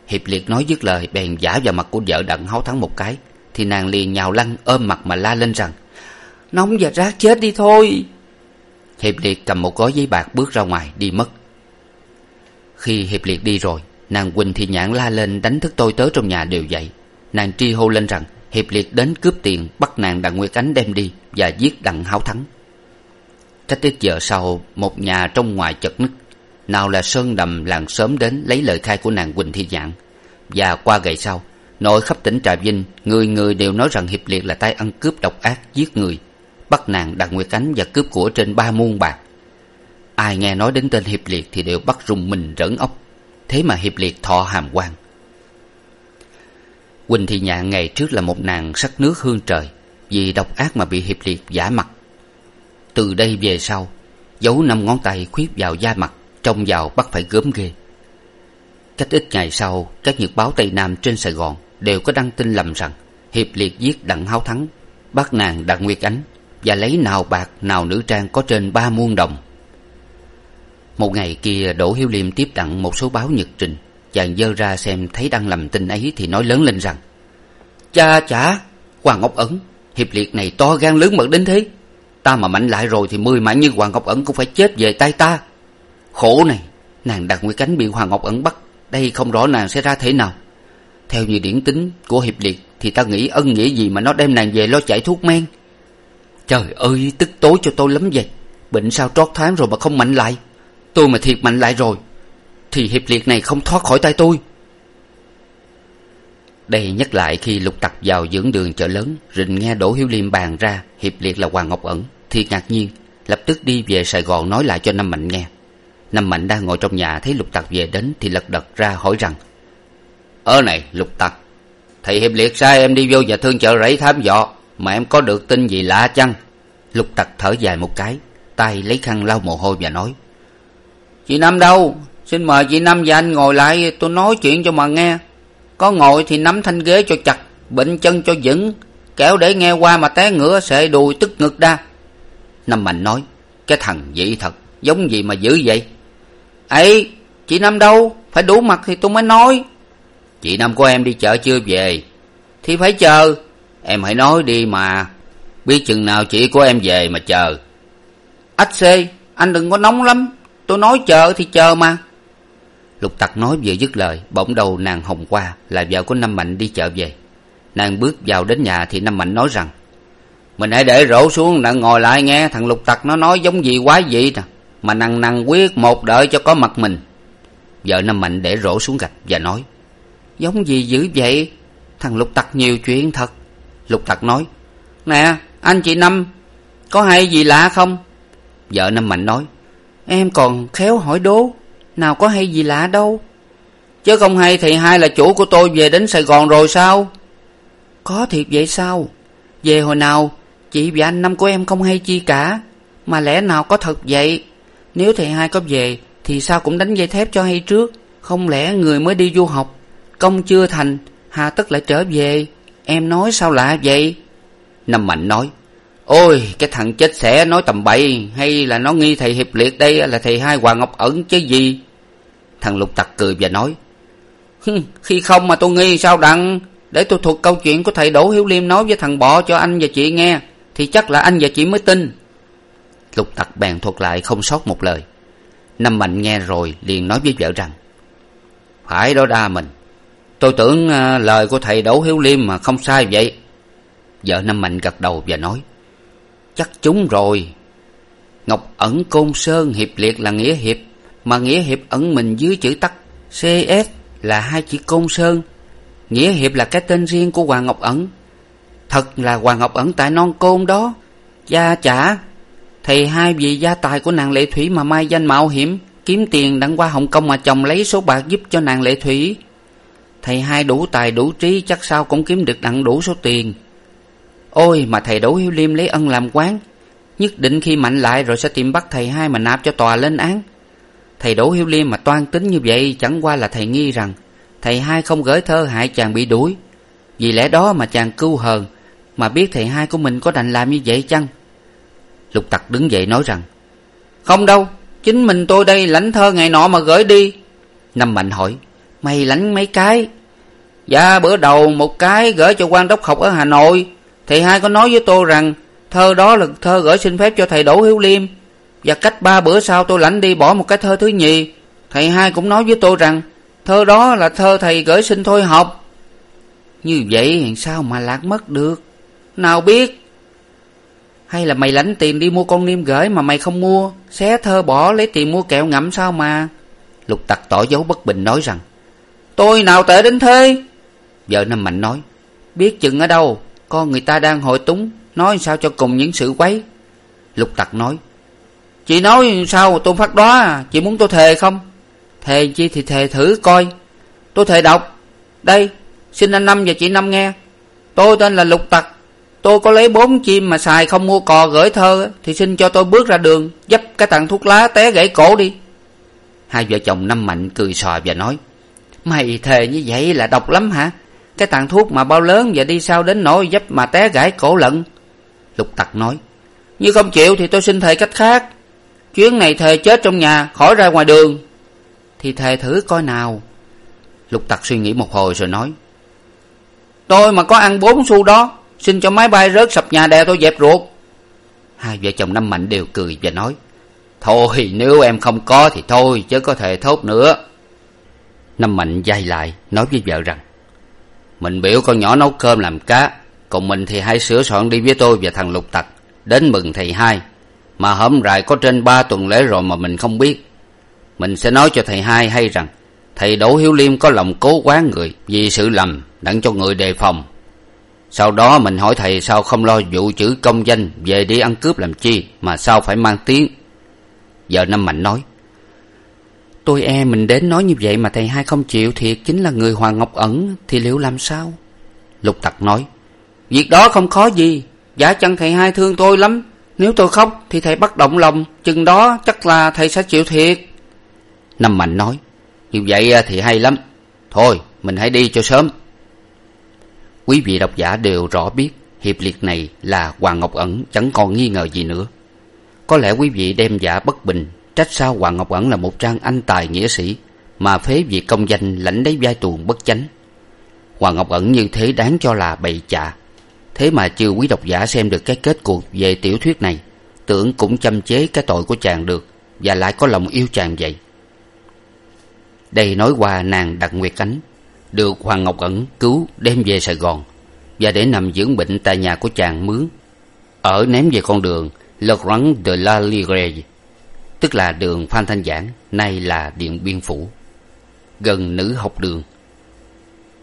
Speaker 1: Hiệp liệt nói dứt lời, bèn giả vào mặt của vợ đặng háo thắng một cái. Thì nàng liền nhào lăn, ôm mặt mà la lên rằng,
Speaker 2: nóng và rác chết đi thôi.
Speaker 1: Hiệp liệt cầm một gói giấy bạc bước ra ngoài, đi mất. Khi hiệp liệt đi rồi, nàng quỳnh thì nhãn la lên, đánh thức tôi tớ trong nhà đều dậy nàng tri hô lên rằng hiệp liệt đến cướp tiền, bắt nàng đặng nguyệt ánh đem đi và giết đặng háo thắng. Cách ít giờ sau, một nhà trong ngoài chật nứt. nào là sơn đầm, làng sớm đến lấy lời khai của nàng quỳnh thi dạng. Và qua ngày sau, nội khắp tỉnh trà vinh, người người đều nói rằng hiệp liệt là tay ăn cướp độc ác, giết người, bắt nàng đặng nguyệt ánh và cướp của trên ba muôn bạc. Ai nghe nói đến tên hiệp liệt thì đều bắt rùng mình rỡn ốc. Thế mà hiệp liệt thọ hàm quan quỳnh thị nhạn ngày trước là một nàng sắc nước hương trời, vì độc ác mà bị hiệp liệt giả mặt. Từ đây về sau, giấu năm ngón tay khuyết vào da mặt, trông vào bắt phải gớm ghê. Cách ít ngày sau, các nhật báo tây nam trên sài gòn đều có đăng tin lầm rằng hiệp liệt giết đặng háo thắng, bắt nàng đặng nguyệt ánh và lấy nào bạc, nào nữ trang có trên ba muôn đồng. Một ngày kia, đỗ hiếu liêm tiếp đặng một số báo nhật trình chàng dơ ra xem thấy đang lầm tin ấy thì nói lớn lên rằng, cha, chả, hoàng ngọc ẩn, hiệp liệt này to gan lớn mật đến thế. Ta mà mạnh lại rồi thì mười mạng như hoàng ngọc ẩn cũng phải chết về tay ta. Khổ này, nàng đặt nguy cánh bị hoàng ngọc ẩn bắt, đây không rõ nàng sẽ ra thế nào. Theo như điển tính của hiệp liệt thì ta nghĩ ân nghĩa gì mà nó đem nàng về lo chạy thuốc men. Trời ơi, tức tối cho tôi lắm vậy. Bệnh sao trót thoáng rồi mà không mạnh lại. Tôi mà thiệt mạnh lại rồi thì hiệp liệt này không thoát khỏi tay tôi. Đây nhắc lại khi lục tặc vào dưỡng đường chợ lớn, rình nghe đỗ hiếu liêm bàn ra hiệp liệt là hoàng ngọc ẩn, thì ngạc nhiên, lập tức đi về sài gòn nói lại cho năm mạnh nghe. Năm mạnh đang ngồi trong nhà thấy lục tặc về đến thì lật đật ra hỏi rằng, ơ này, lục tặc thầy hiệp liệt sai em đi vô nhà thương chợ rẫy thám dọ, mà em có được tin gì lạ chăng? Lục tặc thở dài một cái, tay lấy khăn lau mồ hôi và nói,
Speaker 2: chị năm đâu? Xin mời chị năm và anh ngồi lại, tôi nói chuyện cho mà nghe. Có ngồi thì nắm thanh ghế cho chặt bệnh chân cho vững kẻo để nghe qua mà té ngửa sệ đùi tức ngực đa
Speaker 1: năm mạnh nói, cái thằng vậy thật, giống gì mà dữ vậy?
Speaker 2: Ấy chị năm đâu? Phải đủ mặt thì tôi mới nói.
Speaker 1: Chị năm của em đi chợ chưa về?
Speaker 2: Thì phải chờ.
Speaker 1: Em hãy nói đi mà. Biết chừng nào chị của em về mà chờ.
Speaker 2: Ách xê, anh đừng có nóng lắm. Tôi nói chờ thì chờ mà
Speaker 1: lục tặc nói vừa dứt lời, bỗng đầu nàng hồng qua, là vợ của năm mạnh đi chợ về. Nàng bước vào đến nhà thì năm mạnh nói rằng,
Speaker 2: mình hãy để rổ xuống đặng ngồi lại nghe, thằng lục tặc nó nói giống gì quái gì nè, mà nằng nằng quyết một đợi cho có mặt mình.
Speaker 1: Vợ năm mạnh để rổ xuống gạch và nói,
Speaker 2: giống gì dữ vậy? Thằng lục tặc nhiều chuyện thật.
Speaker 1: Lục tặc nói,
Speaker 2: nè, anh chị năm, có hay gì lạ không?
Speaker 1: Vợ năm mạnh nói,
Speaker 2: em còn khéo hỏi đố nào có hay gì lạ đâu. Chứ không hay thì hai là chủ của tôi về đến sài gòn rồi sao? Có thiệt vậy sao? Về hồi nào, chị và anh năm của em không hay chi cả. Mà lẽ nào có thật vậy? Nếu thầy hai có về, thì sao cũng đánh dây thép cho hay trước. Không lẽ người mới đi du học, công chưa thành, hà tất lại trở về? Em nói sao lạ vậy?
Speaker 1: Năm mạnh nói, ôi, cái thằng chết xẻ nói tầm bậy, hay là nó nghi thầy hiệp liệt đây là thầy hai hoàng ngọc ẩn chứ gì? Thằng lục tặc cười và nói
Speaker 2: khi không mà tôi nghi sao đặng? Để tôi thuật câu chuyện của thầy đỗ hiếu liêm nói với thằng bọ cho anh và chị nghe, thì chắc là anh và chị mới tin.
Speaker 1: Lục tặc bèn thuật lại không sót một lời. Năm mạnh nghe rồi liền nói với vợ rằng, phải đó đa mình, tôi tưởng à, lời của thầy đỗ hiếu liêm mà không sai vậy.
Speaker 2: Vợ năm mạnh gật đầu và nói, chắc chúng rồi. Ngọc ẩn côn sơn hiệp liệt là nghĩa hiệp mà nghĩa hiệp ẩn mình dưới chữ tắt cs là hai chữ côn sơn. Nghĩa hiệp là cái tên riêng của hoàng ngọc ẩn. Thật là hoàng ngọc ẩn tại non côn đó. Gia chả, thì hai vị gia tài của nàng lệ thủy mà mai danh mạo hiểm, kiếm tiền đặng qua hồng kông mà chồng lấy số bạc giúp cho nàng lệ thủy. Thầy hai đủ tài đủ trí chắc sao cũng kiếm được đặng đủ số tiền. Ôi, mà thầy đỗ hiếu liêm lấy ân làm quán. Nhất định khi mạnh lại rồi sẽ tìm bắt thầy hai mà nạp cho tòa lên án thầy đỗ hiếu liêm mà toan tính như vậy chẳng qua là thầy nghi rằng thầy hai không gửi thơ hại chàng bị đuổi. Vì lẽ đó mà chàng cưu hờn, mà biết thầy hai của mình có đành làm như vậy chăng? Lục tặc đứng dậy nói rằng, không đâu, chính mình tôi đây lãnh thơ ngày nọ mà gửi đi. Năm mạnh hỏi, mày lãnh mấy cái? Dạ bữa đầu một cái gửi cho quan đốc học ở hà nội. Thầy hai có nói với tôi rằng thơ đó là thơ gửi xin phép cho thầy đỗ hiếu liêm và cách ba bữa sau tôi lãnh đi bỏ một cái thơ thứ nhì. Thầy hai cũng nói với tôi rằng, thơ đó là thơ thầy gửi xin thôi học. Như vậy sao mà lạc mất được? Nào biết? Hay là mày lãnh tiền đi mua con niêm gửi mà mày không mua? Xé thơ bỏ lấy tiền mua kẹo ngậm sao mà? Lục tặc tỏ dấu bất bình nói rằng, tôi nào tệ đến thế? Vợ năm mạnh nói, biết chừng ở đâu, con người ta đang hội túng, nói sao cho cùng những sự quấy? Lục tặc nói chị nói sao tôn phát đó à? chị muốn tôi thề không? Thề chi thì thề thử coi. Tôi thề đọc. Đây, xin anh năm và chị năm nghe. Tôi tên là lục tặc. Tôi có lấy bốn chim mà xài không mua cò gửi thơ thì xin cho tôi bước ra đường, dấp cái thằng thuốc lá té gãy cổ đi. Hai vợ chồng năm mạnh cười sò và nói, mày thề như vậy là độc lắm hả? Cái tàn thuốc mà bao lớn và đi sao đến nỗi dấp mà té gãy cổ lận? Lục tặc nói, như không chịu thì tôi xin thề cách khác chuyến này thề chết trong nhà, khỏi ra ngoài đường. Thì thề thử coi nào. Lục tặc suy nghĩ một hồi rồi nói, tôi mà có ăn bốn xu đó, xin cho máy bay rớt sập nhà đè tôi dẹp ruột. Hai vợ chồng năm mạnh đều cười và nói, thôi, nếu em không có thì thôi, chứ có thể thốt nữa. Năm mạnh dai lại, nói với vợ rằng, mình biểu con nhỏ nấu cơm làm cá, còn mình thì hãy sửa soạn đi với tôi và thằng lục tặc. Đến mừng thầy hai mà hôm rày có trên ba tuần lễ rồi mà mình không biết. Mình sẽ nói cho thầy hai hay rằng, thầy đỗ hiếu liêm có lòng cố quán người vì sự lầm đặng cho người đề phòng. Sau đó mình hỏi thầy sao không lo vụ chữ công danh về đi ăn cướp làm chi mà sao phải mang tiếng. Giờ năm mạnh nói, tôi e mình đến nói như vậy mà thầy hai không chịu thiệt, chính là người hoàng ngọc ẩn, thì liệu làm sao? Lục tặc nói, việc đó không khó gì giả chăng thầy hai thương tôi lắm? Nếu tôi khóc thì thầy bắt động lòng, chừng đó chắc là thầy sẽ chịu thiệt. Năm mạnh nói, như vậy à, thì hay lắm. Thôi, mình hãy đi cho sớm. Quý vị độc giả đều rõ biết hiệp liệt này là hoàng ngọc ẩn chẳng còn nghi ngờ gì nữa. Có lẽ quý vị đem giả bất bình, trách sao hoàng ngọc ẩn là một trang anh tài nghĩa sĩ mà phế việc công danh lãnh lấy vai tuồng bất chánh. Hoàng ngọc ẩn như thế đáng cho là bậy chạ thế mà chưa quý độc giả xem được cái kết cuộc về tiểu thuyết này, tưởng cũng châm chế cái tội của chàng được, và lại có lòng yêu chàng vậy. Đây nói qua nàng đặt nguyệt ánh, được hoàng ngọc ẩn cứu đem về sài gòn, và để nằm dưỡng bệnh tại nhà của chàng mướn. Ở ném về con đường le grand de la ligre, tức là đường phan thanh giảng, nay là điện biên phủ, gần nữ học đường.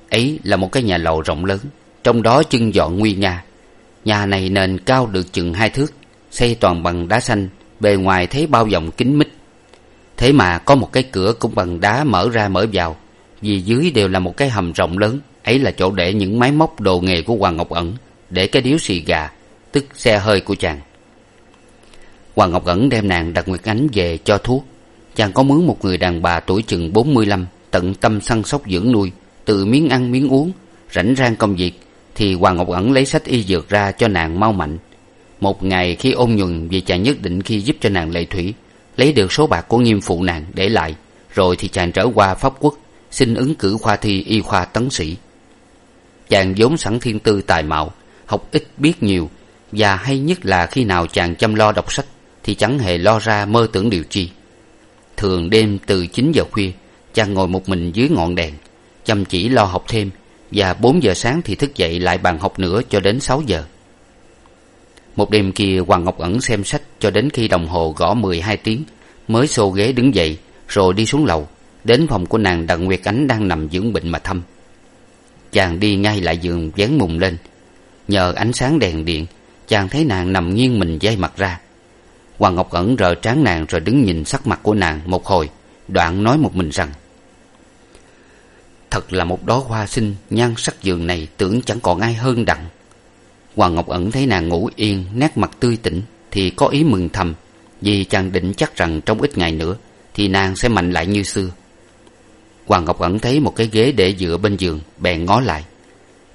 Speaker 2: Ấy là một cái nhà lầu rộng lớn trong đó chân dọn nguy nga. Nhà này nền cao được chừng hai thước, xây toàn bằng đá xanh, bề ngoài thấy bao vòng kín mít. Thế mà có một cái cửa cũng bằng đá mở ra mở vào, vì dưới đều là một cái hầm rộng lớn, ấy là chỗ để những máy móc đồ nghề của hoàng ngọc ẩn, để cái điếu xì gà, tức xe hơi của chàng. Hoàng ngọc ẩn đem nàng đặt nguyệt ánh về cho thuốc. Chàng có mướn một người đàn bà tuổi chừng bốn mươi lăm, tận tâm săn sóc dưỡng nuôi, từ miếng ăn miếng uống, rảnh rang công việc thì hoàng ngọc ẩn lấy sách y dược ra cho nàng mau mạnh. Một ngày khi ôn nhuần vì chàng nhất định khi giúp cho nàng lệ thủy, lấy được số bạc của nghiêm phụ nàng để lại, rồi thì chàng trở qua pháp quốc, xin ứng cử khoa thi y khoa tấn sĩ. Chàng vốn sẵn thiên tư tài mạo, học ít biết nhiều, và hay nhất là khi nào chàng chăm lo đọc sách thì chẳng hề lo ra mơ tưởng điều chi. Thường đêm từ chín giờ khuya,
Speaker 1: chàng ngồi một mình dưới ngọn đèn, chăm chỉ lo học thêm và bốn giờ sáng thì thức dậy lại bàn học nữa cho đến sáu giờ. Một đêm kia, hoàng ngọc ẩn xem sách cho đến khi đồng hồ gõ mười hai tiếng, mới xô ghế đứng dậy, rồi đi xuống lầu, đến phòng của nàng đặng nguyệt ánh đang nằm dưỡng bệnh mà thăm. Chàng đi ngay lại giường vén mùng lên. Nhờ ánh sáng đèn điện, chàng thấy nàng nằm nghiêng mình dây mặt ra. Hoàng ngọc ẩn rờ trán nàng rồi đứng nhìn sắc mặt của nàng một hồi, đoạn nói một mình rằng thật là một đóa hoa xinh, nhan sắc giường này tưởng chẳng còn ai hơn đặng. Hoàng ngọc ẩn thấy nàng ngủ yên, nét mặt tươi tỉnh, thì có ý mừng thầm. Vì chàng định chắc rằng trong ít ngày nữa, thì nàng sẽ mạnh lại như xưa. Hoàng ngọc ẩn thấy một cái ghế để dựa bên giường, bèn ngó lại.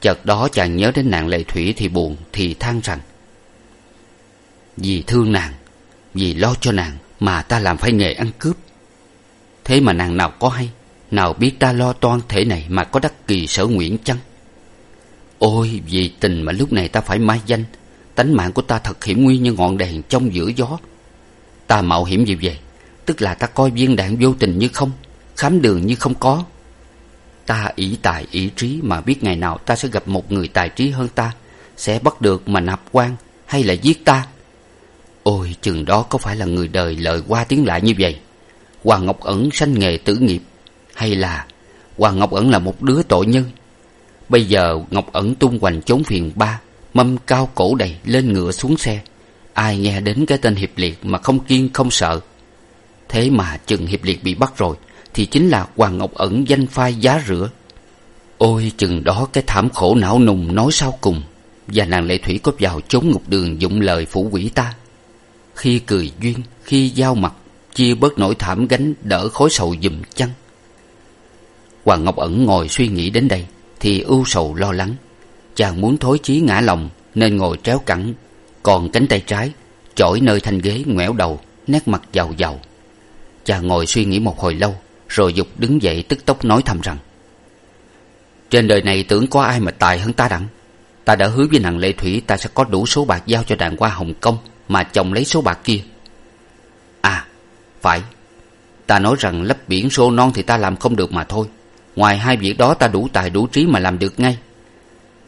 Speaker 1: Chợt đó chàng nhớ đến nàng lệ thủy thì buồn, thì than rằng, vì thương nàng, vì lo cho nàng mà ta làm phải nghề ăn cướp. Thế mà nàng nào có hay nào biết ta lo toan thể này mà có đắc kỳ sở nguyện chăng? Ôi, vì tình mà lúc này ta phải mai danh. Tánh mạng của ta thật hiểm nguy như ngọn đèn trong giữa gió. Ta mạo hiểm gì vậy? Tức là ta coi viên đạn vô tình như không, khám đường như không có. Ta ỷ tài ỷ trí mà biết ngày nào ta sẽ gặp một người tài trí hơn ta, sẽ bắt được mà nạp quan hay là giết ta? Ôi, chừng đó có phải là người đời lời qua tiếng lại như vậy? Hoàng ngọc ẩn sanh nghề tử nghiệp hay là hoàng ngọc ẩn là một đứa tội nhân. Bây giờ ngọc ẩn tung hoành chốn phiền ba, mâm cao cổ đầy lên ngựa xuống xe. Ai nghe đến cái tên hiệp liệt mà không kiên không sợ? Thế mà chừng hiệp liệt bị bắt rồi, thì chính là hoàng ngọc ẩn danh phai giá rửa. Ôi, chừng đó cái thảm khổ não nùng nói sau cùng, và nàng lệ thủy có vào chốn ngục đường dụng lời phủ quỷ ta. Khi cười duyên, khi giao mặt, chia bớt nỗi thảm gánh đỡ khối sầu giùm chăng? Hoàng ngọc ẩn ngồi suy nghĩ đến đây, thì ưu sầu lo lắng. Chàng muốn thối chí ngã lòng, nên ngồi tréo cẳng, còn cánh tay trái, chổi nơi thanh ghế ngoẻo đầu, nét mặt giàu giàu. Chàng ngồi suy nghĩ một hồi lâu, rồi dục đứng dậy tức tốc nói thầm rằng, trên đời này tưởng có ai mà tài hơn ta đặng. Ta đã hứa với nàng lệ thủy ta sẽ có đủ số bạc giao cho đàn qua hồng kông mà chồng lấy số bạc kia. À phải. Ta nói rằng lấp biển số non thì ta làm không được mà thôi ngoài hai việc đó ta đủ tài đủ trí mà làm được ngay.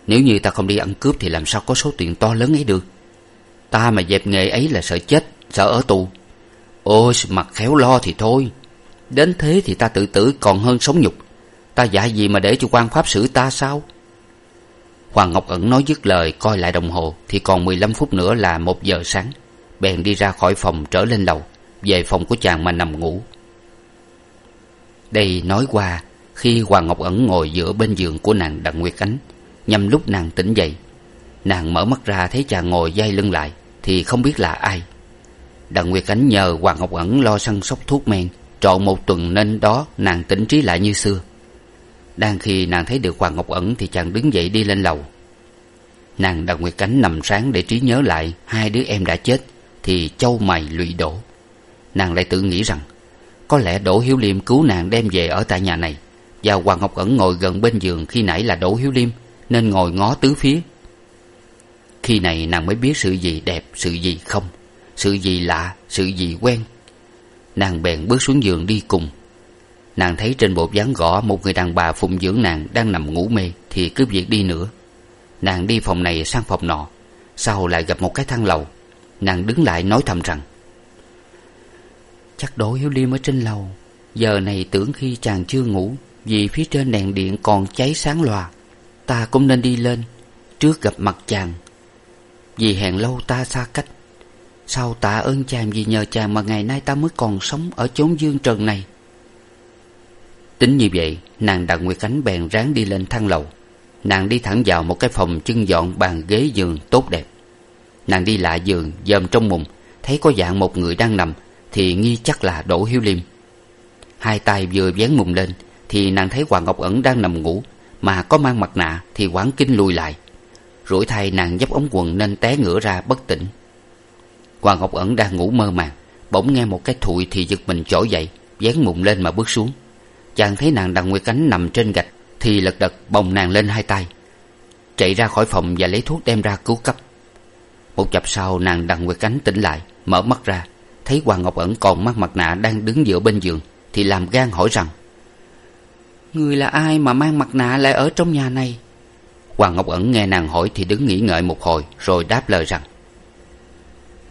Speaker 1: Nếu như ta không đi ăn cướp thì làm sao có số tiền to lớn ấy được? Ta mà dẹp nghề ấy là sợ chết, sợ ở tù. Ôi mặt khéo lo thì thôi. Đến thế thì ta tự tử còn hơn sống nhục. Ta dạy gì mà để cho quan pháp xử ta sao? Hoàng ngọc ẩn nói dứt lời, coi lại đồng hồ, thì còn mười lăm phút nữa là một giờ sáng. Bèn đi ra khỏi phòng trở lên lầu, về phòng của chàng mà nằm ngủ. Đây nói qua khi hoàng ngọc ẩn ngồi giữa bên giường của nàng đặng nguyệt ánh nhằm lúc nàng tỉnh dậy, nàng mở mắt ra thấy chàng ngồi d lưng lại thì không biết là ai. Đặng nguyệt ánh nhờ hoàng ngọc ẩn lo săn sóc thuốc men, trọn một tuần nên đó nàng tỉnh trí lại như xưa. Đang khi nàng thấy được hoàng ngọc ẩn thì chàng đứng dậy đi lên lầu. Nàng đặng nguyệt cánh nằm sáng để trí nhớ lại hai đứa em đã chết thì châu mày lụy đổ. Nàng lại tự nghĩ rằng, có lẽ đỗ hiếu liêm cứu nàng đem về ở tại nhà này và hoàng ngọc ẩn ngồi gần bên giường khi nãy là đỗ hiếu liêm, nên ngồi ngó tứ phía. Khi này nàng mới biết sự gì đẹp, sự gì không, sự gì lạ, sự gì quen. Nàng bèn bước xuống giường đi cùng. Nàng thấy trên bộ dáng gõ một người đàn bà phụng dưỡng nàng đang nằm ngủ mê thì cứ việc đi nữa. Nàng đi phòng này sang phòng nọ, sau lại gặp một cái thang lầu. Nàng đứng lại nói thầm rằng, chắc đỗ hiếu liêm ở trên lầu, giờ này tưởng khi chàng chưa ngủ vì phía trên đèn điện còn cháy sáng loà. Ta cũng nên đi lên, trước gặp mặt chàng. Vì hẹn lâu ta xa cách, sao tạ ơn chàng vì nhờ chàng mà ngày nay ta mới còn sống ở chốn dương trần này? Tính như vậy, nàng đặng nguyệt ánh bèn ráng đi lên thang lầu. Nàng đi thẳng vào một cái phòng trưng dọn bàn ghế giường tốt đẹp. Nàng đi lại giường, dòm trong mùng, thấy có dạng một người đang nằm, thì nghi chắc là đỗ hiếu liêm. Hai tay vừa vén mùng lên thì nàng thấy hoàng ngọc ẩn đang nằm ngủ, mà có mang mặt nạ thì quảng kinh lùi lại. Rủi thay nàng dấp ống quần nên té ngửa ra bất tỉnh. Hoàng ngọc ẩn đang ngủ mơ màng, bỗng nghe một cái thụi thì giật mình trỗi dậy vén mùng lên mà bước xuống. Chàng thấy nàng đặng nguyệt cánh nằm trên gạch, thì lật đật bồng nàng lên hai tay. Chạy ra khỏi phòng và lấy thuốc đem ra cứu cấp. Một chập sau, nàng đặng nguyệt cánh tỉnh lại, mở mắt ra, thấy hoàng ngọc ẩn còn mang mặt nạ đang đứng giữa bên giường, thì làm gan hỏi rằng
Speaker 2: người là ai mà mang mặt nạ lại ở trong nhà này?
Speaker 1: Hoàng ngọc ẩn nghe nàng hỏi thì đứng nghĩ ngợi một hồi, rồi đáp lời rằng,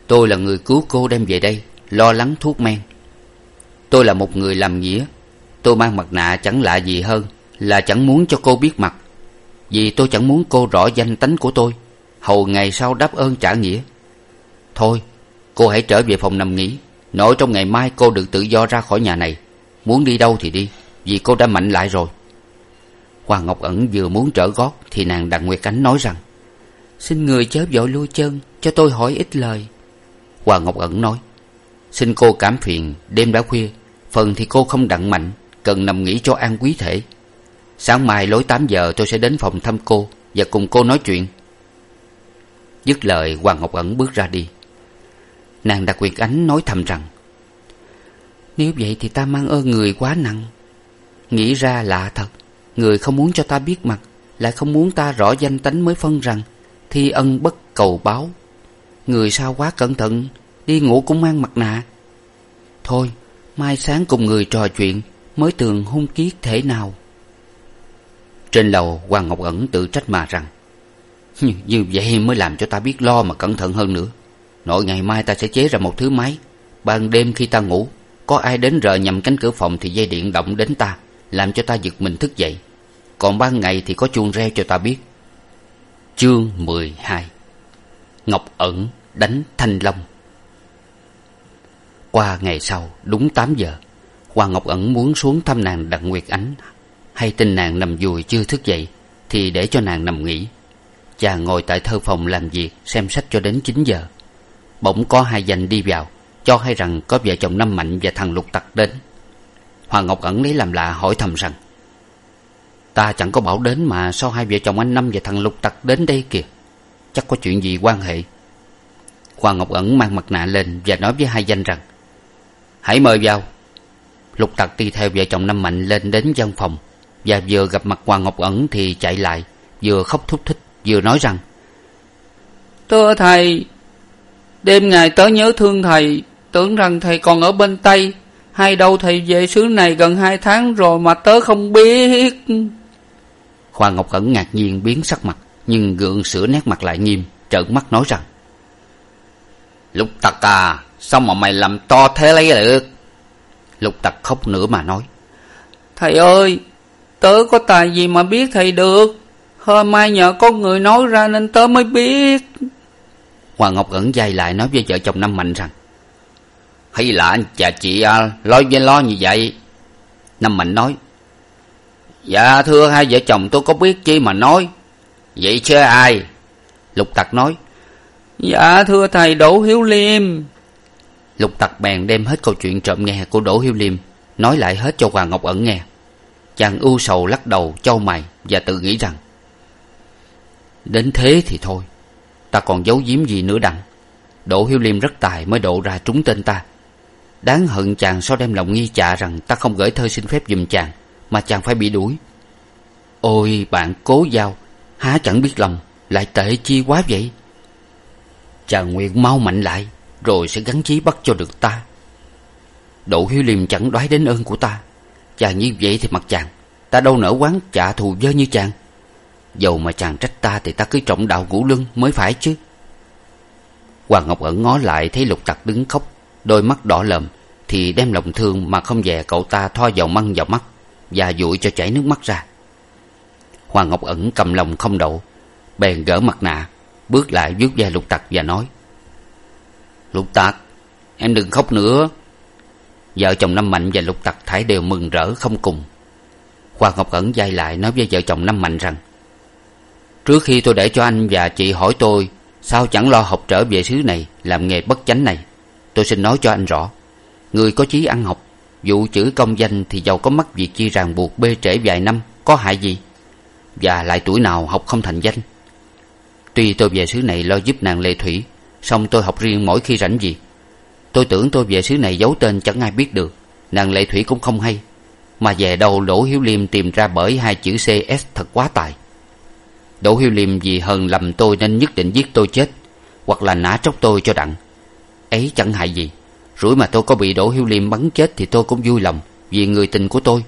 Speaker 1: tôi là người cứu cô đem về đây, lo lắng thuốc men. Tôi là một người làm nghĩa, tôi mang mặt nạ chẳng lạ gì hơn là chẳng muốn cho cô biết mặt. Vì tôi chẳng muốn cô rõ danh tánh của tôi, hầu ngày sau đáp ơn trả nghĩa. Thôi, cô hãy trở về phòng nằm nghỉ nội trong ngày mai cô được tự do ra khỏi nhà này, muốn đi đâu thì đi vì cô đã mạnh lại rồi. Hoàng ngọc ẩn vừa muốn trở gót thì nàng đặng nguyệt ánh nói rằng,
Speaker 2: xin người chớ vội lui chân, cho tôi hỏi ít lời.
Speaker 1: Hoàng ngọc ẩn nói, xin cô cảm phiền, đêm đã khuya, phần thì cô không đặng mạnh, cần nằm nghỉ cho an quý thể. Sáng mai lối tám giờ tôi sẽ đến phòng thăm cô và cùng cô nói chuyện. Dứt lời hoàng ngọc ẩn bước ra đi.
Speaker 2: Nàng đặc quyệt ánh nói thầm rằng, nếu vậy thì ta mang ơn người quá nặng nghĩ ra lạ thật, người không muốn cho ta biết mặt, lại không muốn ta rõ danh tánh mới phân rằng, thi ân bất cầu báo. Người sao quá cẩn thận, đi ngủ cũng mang mặt nạ. Thôi, mai sáng cùng người trò chuyện, mới tường hung kiết thể nào.
Speaker 1: Trên lầu, hoàng ngọc ẩn tự trách mà rằng như vậy mới làm cho ta biết lo mà cẩn thận hơn nữa. Nội ngày mai ta sẽ chế ra một thứ máy, ban đêm khi ta ngủ, có ai đến rờ nhầm cánh cửa phòng thì dây điện động đến ta làm cho ta giật mình thức dậy. Còn ban ngày thì có chuông reo cho ta biết. Chương mười hai. Ngọc ẩn đánh thanh long. Qua ngày sau, đúng tám giờ hoàng ngọc ẩn muốn xuống thăm nàng đặng nguyệt ánh. Hay tin nàng nằm vùi chưa thức dậy, thì để cho nàng nằm nghỉ. Chàng ngồi tại thơ phòng làm việc, xem sách cho đến chín giờ. Bỗng có hai danh đi vào, cho hay rằng có vợ chồng năm mạnh và thằng lục tặc đến hoàng ngọc ẩn lấy làm lạ hỏi thầm rằng, ta chẳng có bảo đến mà sao hai vợ chồng anh năm và thằng lục tặc đến đây kìa? Chắc có chuyện gì quan hệ? Hoàng ngọc ẩn mang mặt nạ lên và nói với hai danh rằng, hãy mời vào. Lục tặc đi theo vợ chồng năm mạnh lên đến văn phòng và vừa gặp mặt hoàng ngọc ẩn thì chạy lại, vừa khóc thúc thích vừa nói rằng,
Speaker 2: thưa thầy, đêm ngày tớ nhớ thương thầy, tưởng rằng thầy còn ở bên tây hay đâu thầy về xứ này gần hai tháng rồi mà tớ không biết.
Speaker 1: Hoàng ngọc ẩn ngạc nhiên biến sắc mặt nhưng gượng sửa nét mặt lại nghiêm trợn mắt nói rằng lục tặc à sao mà mày làm to thế lấy được? Lục tặc khóc nữa mà nói
Speaker 2: thầy ơi tớ có tài gì mà biết thầy được? Hôm mai nhờ có người nói ra nên tớ mới biết.
Speaker 1: Hoàng ngọc ẩn dây lại nói với vợ chồng năm mạnh rằng hay là anh chà chị à, lo với lo như vậy? Năm mạnh nói dạ thưa hai vợ chồng tôi có biết chi mà nói. Vậy chứ ai? Lục tặc nói
Speaker 2: dạ thưa thầy đỗ hiếu liêm.
Speaker 1: Lục tặc bèn đem hết câu chuyện trộm nghe của đỗ hiếu liêm nói lại hết cho hoàng ngọc ẩn nghe. Chàng ưu sầu lắc đầu châu mày và tự nghĩ rằng đến thế thì thôi ta còn giấu giếm gì nữa đặng. Đỗ hiếu liêm rất tài mới độ ra trúng tên ta đáng hận chàng sao đem lòng nghi chạ rằng ta không gửi thơ xin phép giùm chàng, mà chàng phải bị đuổi. Ôi, bạn cố giao, há chẳng biết lòng, lại tệ chi quá vậy? Chàng nguyện mau mạnh lại, rồi sẽ gắn chí bắt cho được ta. Đỗ hiếu liêm chẳng đoái đến ơn của ta. Chàng như vậy thì mặc chàng, ta đâu nỡ quán trả thù dơ như chàng. Dầu mà chàng trách ta thì ta cứ trọng đạo ngũ lưng mới phải chứ. Hoàng ngọc ẩn ngó lại thấy lục tặc đứng khóc đôi mắt đỏ lờm thì đem lòng thương mà không dè cậu ta thoa dầu măng vào mắt và dụi cho chảy nước mắt ra. Hoàng ngọc ẩn cầm lòng không đậu, bèn gỡ mặt nạ, bước lại vuốt ve lục tặc và nói, lục tặc em đừng khóc nữa. Vợ chồng năm mạnh và lục tặc thải đều mừng rỡ không cùng. Hoàng ngọc ẩn dai lại nói với vợ chồng năm mạnh rằng, trước khi tôi để cho anh và chị hỏi tôi, sao chẳng lo học trở về xứ này làm nghề bất chánh này? Tôi xin nói cho anh rõ, người có chí ăn học, vụ chữ công danh thì giàu có mắc việc chi ràng buộc bê trễ vài năm, có hại gì? Và lại tuổi nào học không thành danh? Tuy tôi về xứ này lo giúp nàng lệ thủy, song tôi học riêng mỗi khi rảnh việc tôi tưởng tôi về xứ này giấu tên chẳng ai biết được, nàng lệ thủy cũng không hay. Mà về đâu đỗ hiếu liêm tìm ra bởi hai chữ cs thật quá tài. Đỗ hiếu liêm vì hờn lầm tôi nên nhất định giết tôi chết, hoặc là nã tróc tôi cho đặng ấy chẳng hại gì. Rủi mà tôi có bị đỗ hiếu liêm bắn chết thì tôi cũng vui lòng, vì người tình của tôi.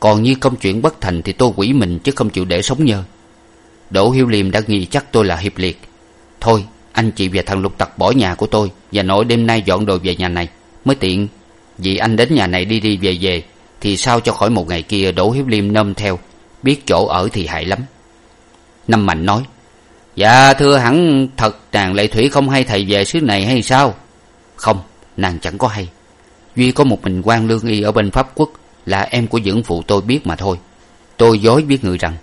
Speaker 1: Còn như công chuyện bất thành thì tôi quỷ mình chứ không chịu để sống nhơ đỗ hiếu liêm đã nghi chắc tôi là hiệp liệt. Thôi, anh chị và thằng lục tặc bỏ nhà của tôi và nội đêm nay dọn đồ về nhà này. Mới tiện, vì anh đến nhà này đi đi về về, thì sao cho khỏi một ngày kia đỗ hiếu liêm nôm theo. Biết chỗ ở thì hại lắm. Năm mạnh nói dạ thưa hẳn, thật nàng lệ thủy không hay thầy về xứ này hay sao? Không, nàng chẳng có hay. Duy có một mình quan lương y ở bên pháp quốc là em của dưỡng phụ tôi biết mà thôi. Tôi dối biết người rằng,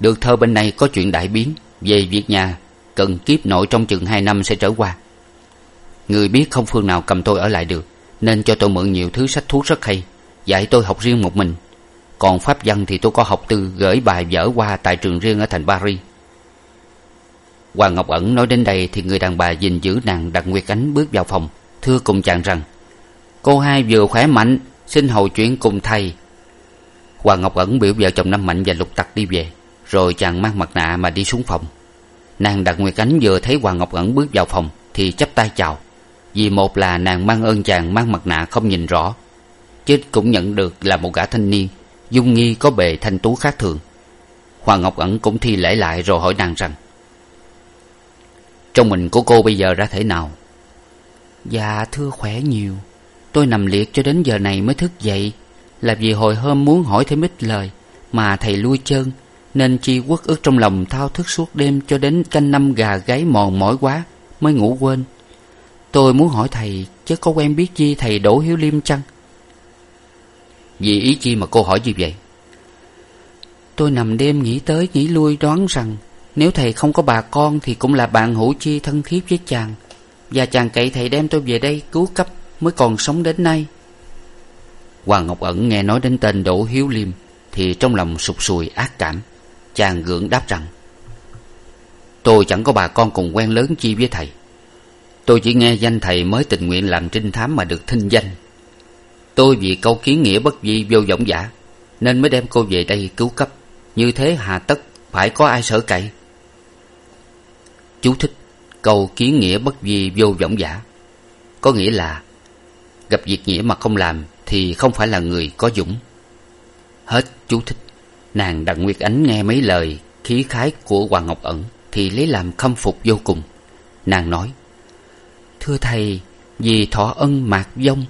Speaker 1: được thơ bên này có chuyện đại biến, về việc nhà cần kiếp nội trong chừng hai năm sẽ trở qua. Người biết không phương nào cầm tôi ở lại được, nên cho tôi mượn nhiều thứ sách thuốc rất hay, dạy tôi học riêng một mình. Còn pháp văn thì tôi có học từ gửi bài vở qua tại trường riêng ở thành paris. Hoàng ngọc ẩn nói đến đây thì người đàn bà gìn giữ nàng đặng nguyệt ánh bước vào phòng thưa cùng chàng rằng, cô hai vừa khỏe mạnh, xin hầu chuyện cùng thầy. Hoàng ngọc ẩn biểu vợ chồng năm mạnh và lục tặc đi về, rồi chàng mang mặt nạ mà đi xuống phòng. Nàng đặng nguyệt ánh vừa thấy hoàng ngọc ẩn bước vào phòng thì chắp tay chào, vì một là nàng mang ơn chàng mang mặt nạ không nhìn rõ, chứ cũng nhận được là một gã thanh niên, dung nghi có bề thanh tú khác thường. Hoàng ngọc ẩn cũng thi lễ lại rồi hỏi nàng rằng, trong mình của cô bây giờ ra thể nào?
Speaker 2: Dạ thưa khỏe nhiều. Tôi nằm liệt cho đến giờ này mới thức dậy. Là vì hồi hôm muốn hỏi thêm ít lời mà thầy lui chân, nên chi quất ức trong lòng thao thức suốt đêm cho đến canh năm gà gáy mòn mỏi quá mới ngủ quên. Tôi muốn hỏi thầy chứ có quen biết chi thầy đỗ hiếu liêm chăng?
Speaker 1: Vì ý chi mà cô hỏi như vậy.
Speaker 2: Tôi nằm đêm nghĩ tới nghĩ lui đoán rằng nếu thầy không có bà con thì cũng là bạn hữu chi thân thiết với chàng và chàng cậy thầy đem tôi về đây cứu cấp mới còn sống đến nay.
Speaker 1: Hoàng ngọc ẩn nghe nói đến tên đỗ hiếu liêm thì trong lòng sụt sùi ác cảm. Chàng gượng đáp rằng, tôi chẳng có bà con cùng quen lớn chi với thầy. Tôi chỉ nghe danh thầy mới tình nguyện làm trinh thám mà được thinh danh. Tôi vì câu kiến nghĩa bất vi vô vọng giả nên mới đem cô về đây cứu cấp. Như thế hà tất, phải có ai sợ cậy? Chú thích câu kiến nghĩa bất vi vô vọng giả. Có nghĩa là, gặp việc nghĩa mà không làm thì không phải là người có dũng. Hết chú thích. Nàng đặng nguyệt ánh nghe mấy lời khí khái của hoàng ngọc ẩn thì lấy làm khâm phục vô cùng. Nàng nói,
Speaker 2: thưa thầy, vì thọ ân mạc vong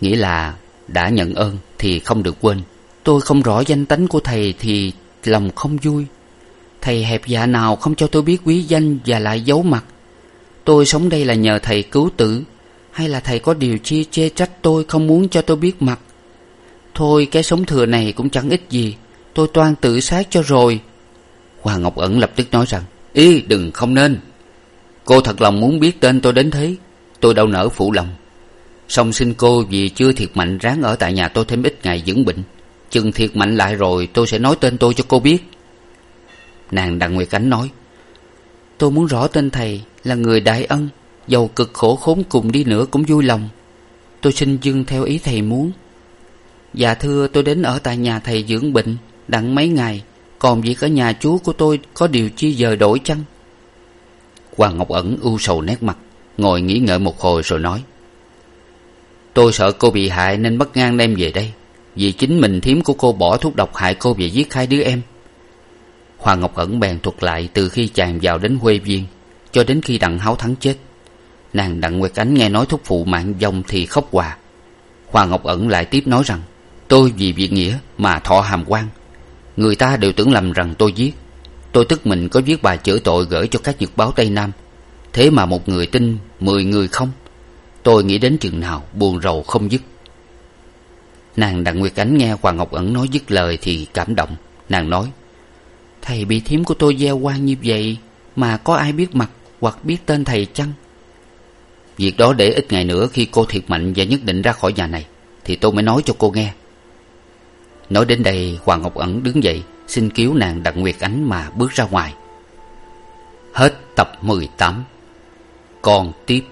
Speaker 1: nghĩa là đã nhận ơn thì không được quên.
Speaker 2: Tôi không rõ danh tánh của thầy thì lòng không vui. Thầy hẹp dạ nào không cho tôi biết quý danh và lại giấu mặt tôi sống đây là nhờ thầy cứu tử, hay là thầy có điều chi chê trách tôi không muốn cho tôi biết mặt? Thôi, cái sống thừa này cũng chẳng ích gì, tôi toan tự sát cho rồi.
Speaker 1: Hoàng ngọc ẩn lập tức nói rằng, ý, đừng không nên. Cô thật lòng muốn biết tên tôi đến thế, tôi đâu nỡ phụ lòng. Song xin cô vì chưa thiệt mạnh ráng ở tại nhà tôi thêm ít ngày dưỡng bệnh. Chừng thiệt mạnh lại rồi, tôi sẽ nói tên tôi cho cô biết. Nàng đặng nguyệt ánh nói
Speaker 2: tôi muốn rõ tên thầy là người đại ân dầu cực khổ khốn cùng đi nữa cũng vui lòng. Tôi xin dâng theo ý thầy muốn. Dạ thưa, tôi đến ở tại nhà thầy dưỡng bệnh, đặng mấy ngày, còn việc ở nhà chú của tôi có điều chi giờ đổi chăng?
Speaker 1: Hoàng ngọc ẩn ưu sầu nét mặt, ngồi nghĩ ngợi một hồi rồi nói. Tôi sợ cô bị hại nên bất ngang đem về đây, vì chính mình thím của cô bỏ thuốc độc hại cô về giết hai đứa em hoàng ngọc ẩn bèn thuật lại từ khi chàng vào đến huê viên, cho đến khi đặng háo thắng chết. Nàng đặng nguyệt ánh nghe nói thúc phụ mạng vong thì khóc hòa. Hoàng ngọc ẩn lại tiếp nói rằng, tôi vì việc nghĩa mà thọ hàm quan. Người ta đều tưởng lầm rằng tôi giết. Tôi tức mình có viết bài chữa tội gửi cho các nhật báo tây nam. Thế mà một người tin, mười người không. Tôi nghĩ đến chừng nào buồn rầu không dứt. Nàng đặng nguyệt ánh nghe hoàng ngọc ẩn nói dứt lời thì cảm động. Nàng nói
Speaker 2: thầy bị thím của tôi gieo quan như vậy mà có ai biết mặt hoặc biết tên thầy chăng?
Speaker 1: Việc đó để ít ngày nữa khi cô thiệt mạnh và nhất định ra khỏi nhà này, thì tôi mới nói cho cô nghe. Nói đến đây, hoàng ngọc ẩn đứng dậy, xin cứu nàng đặng nguyệt ánh mà bước ra ngoài. Hết tập mười tám. Còn tiếp.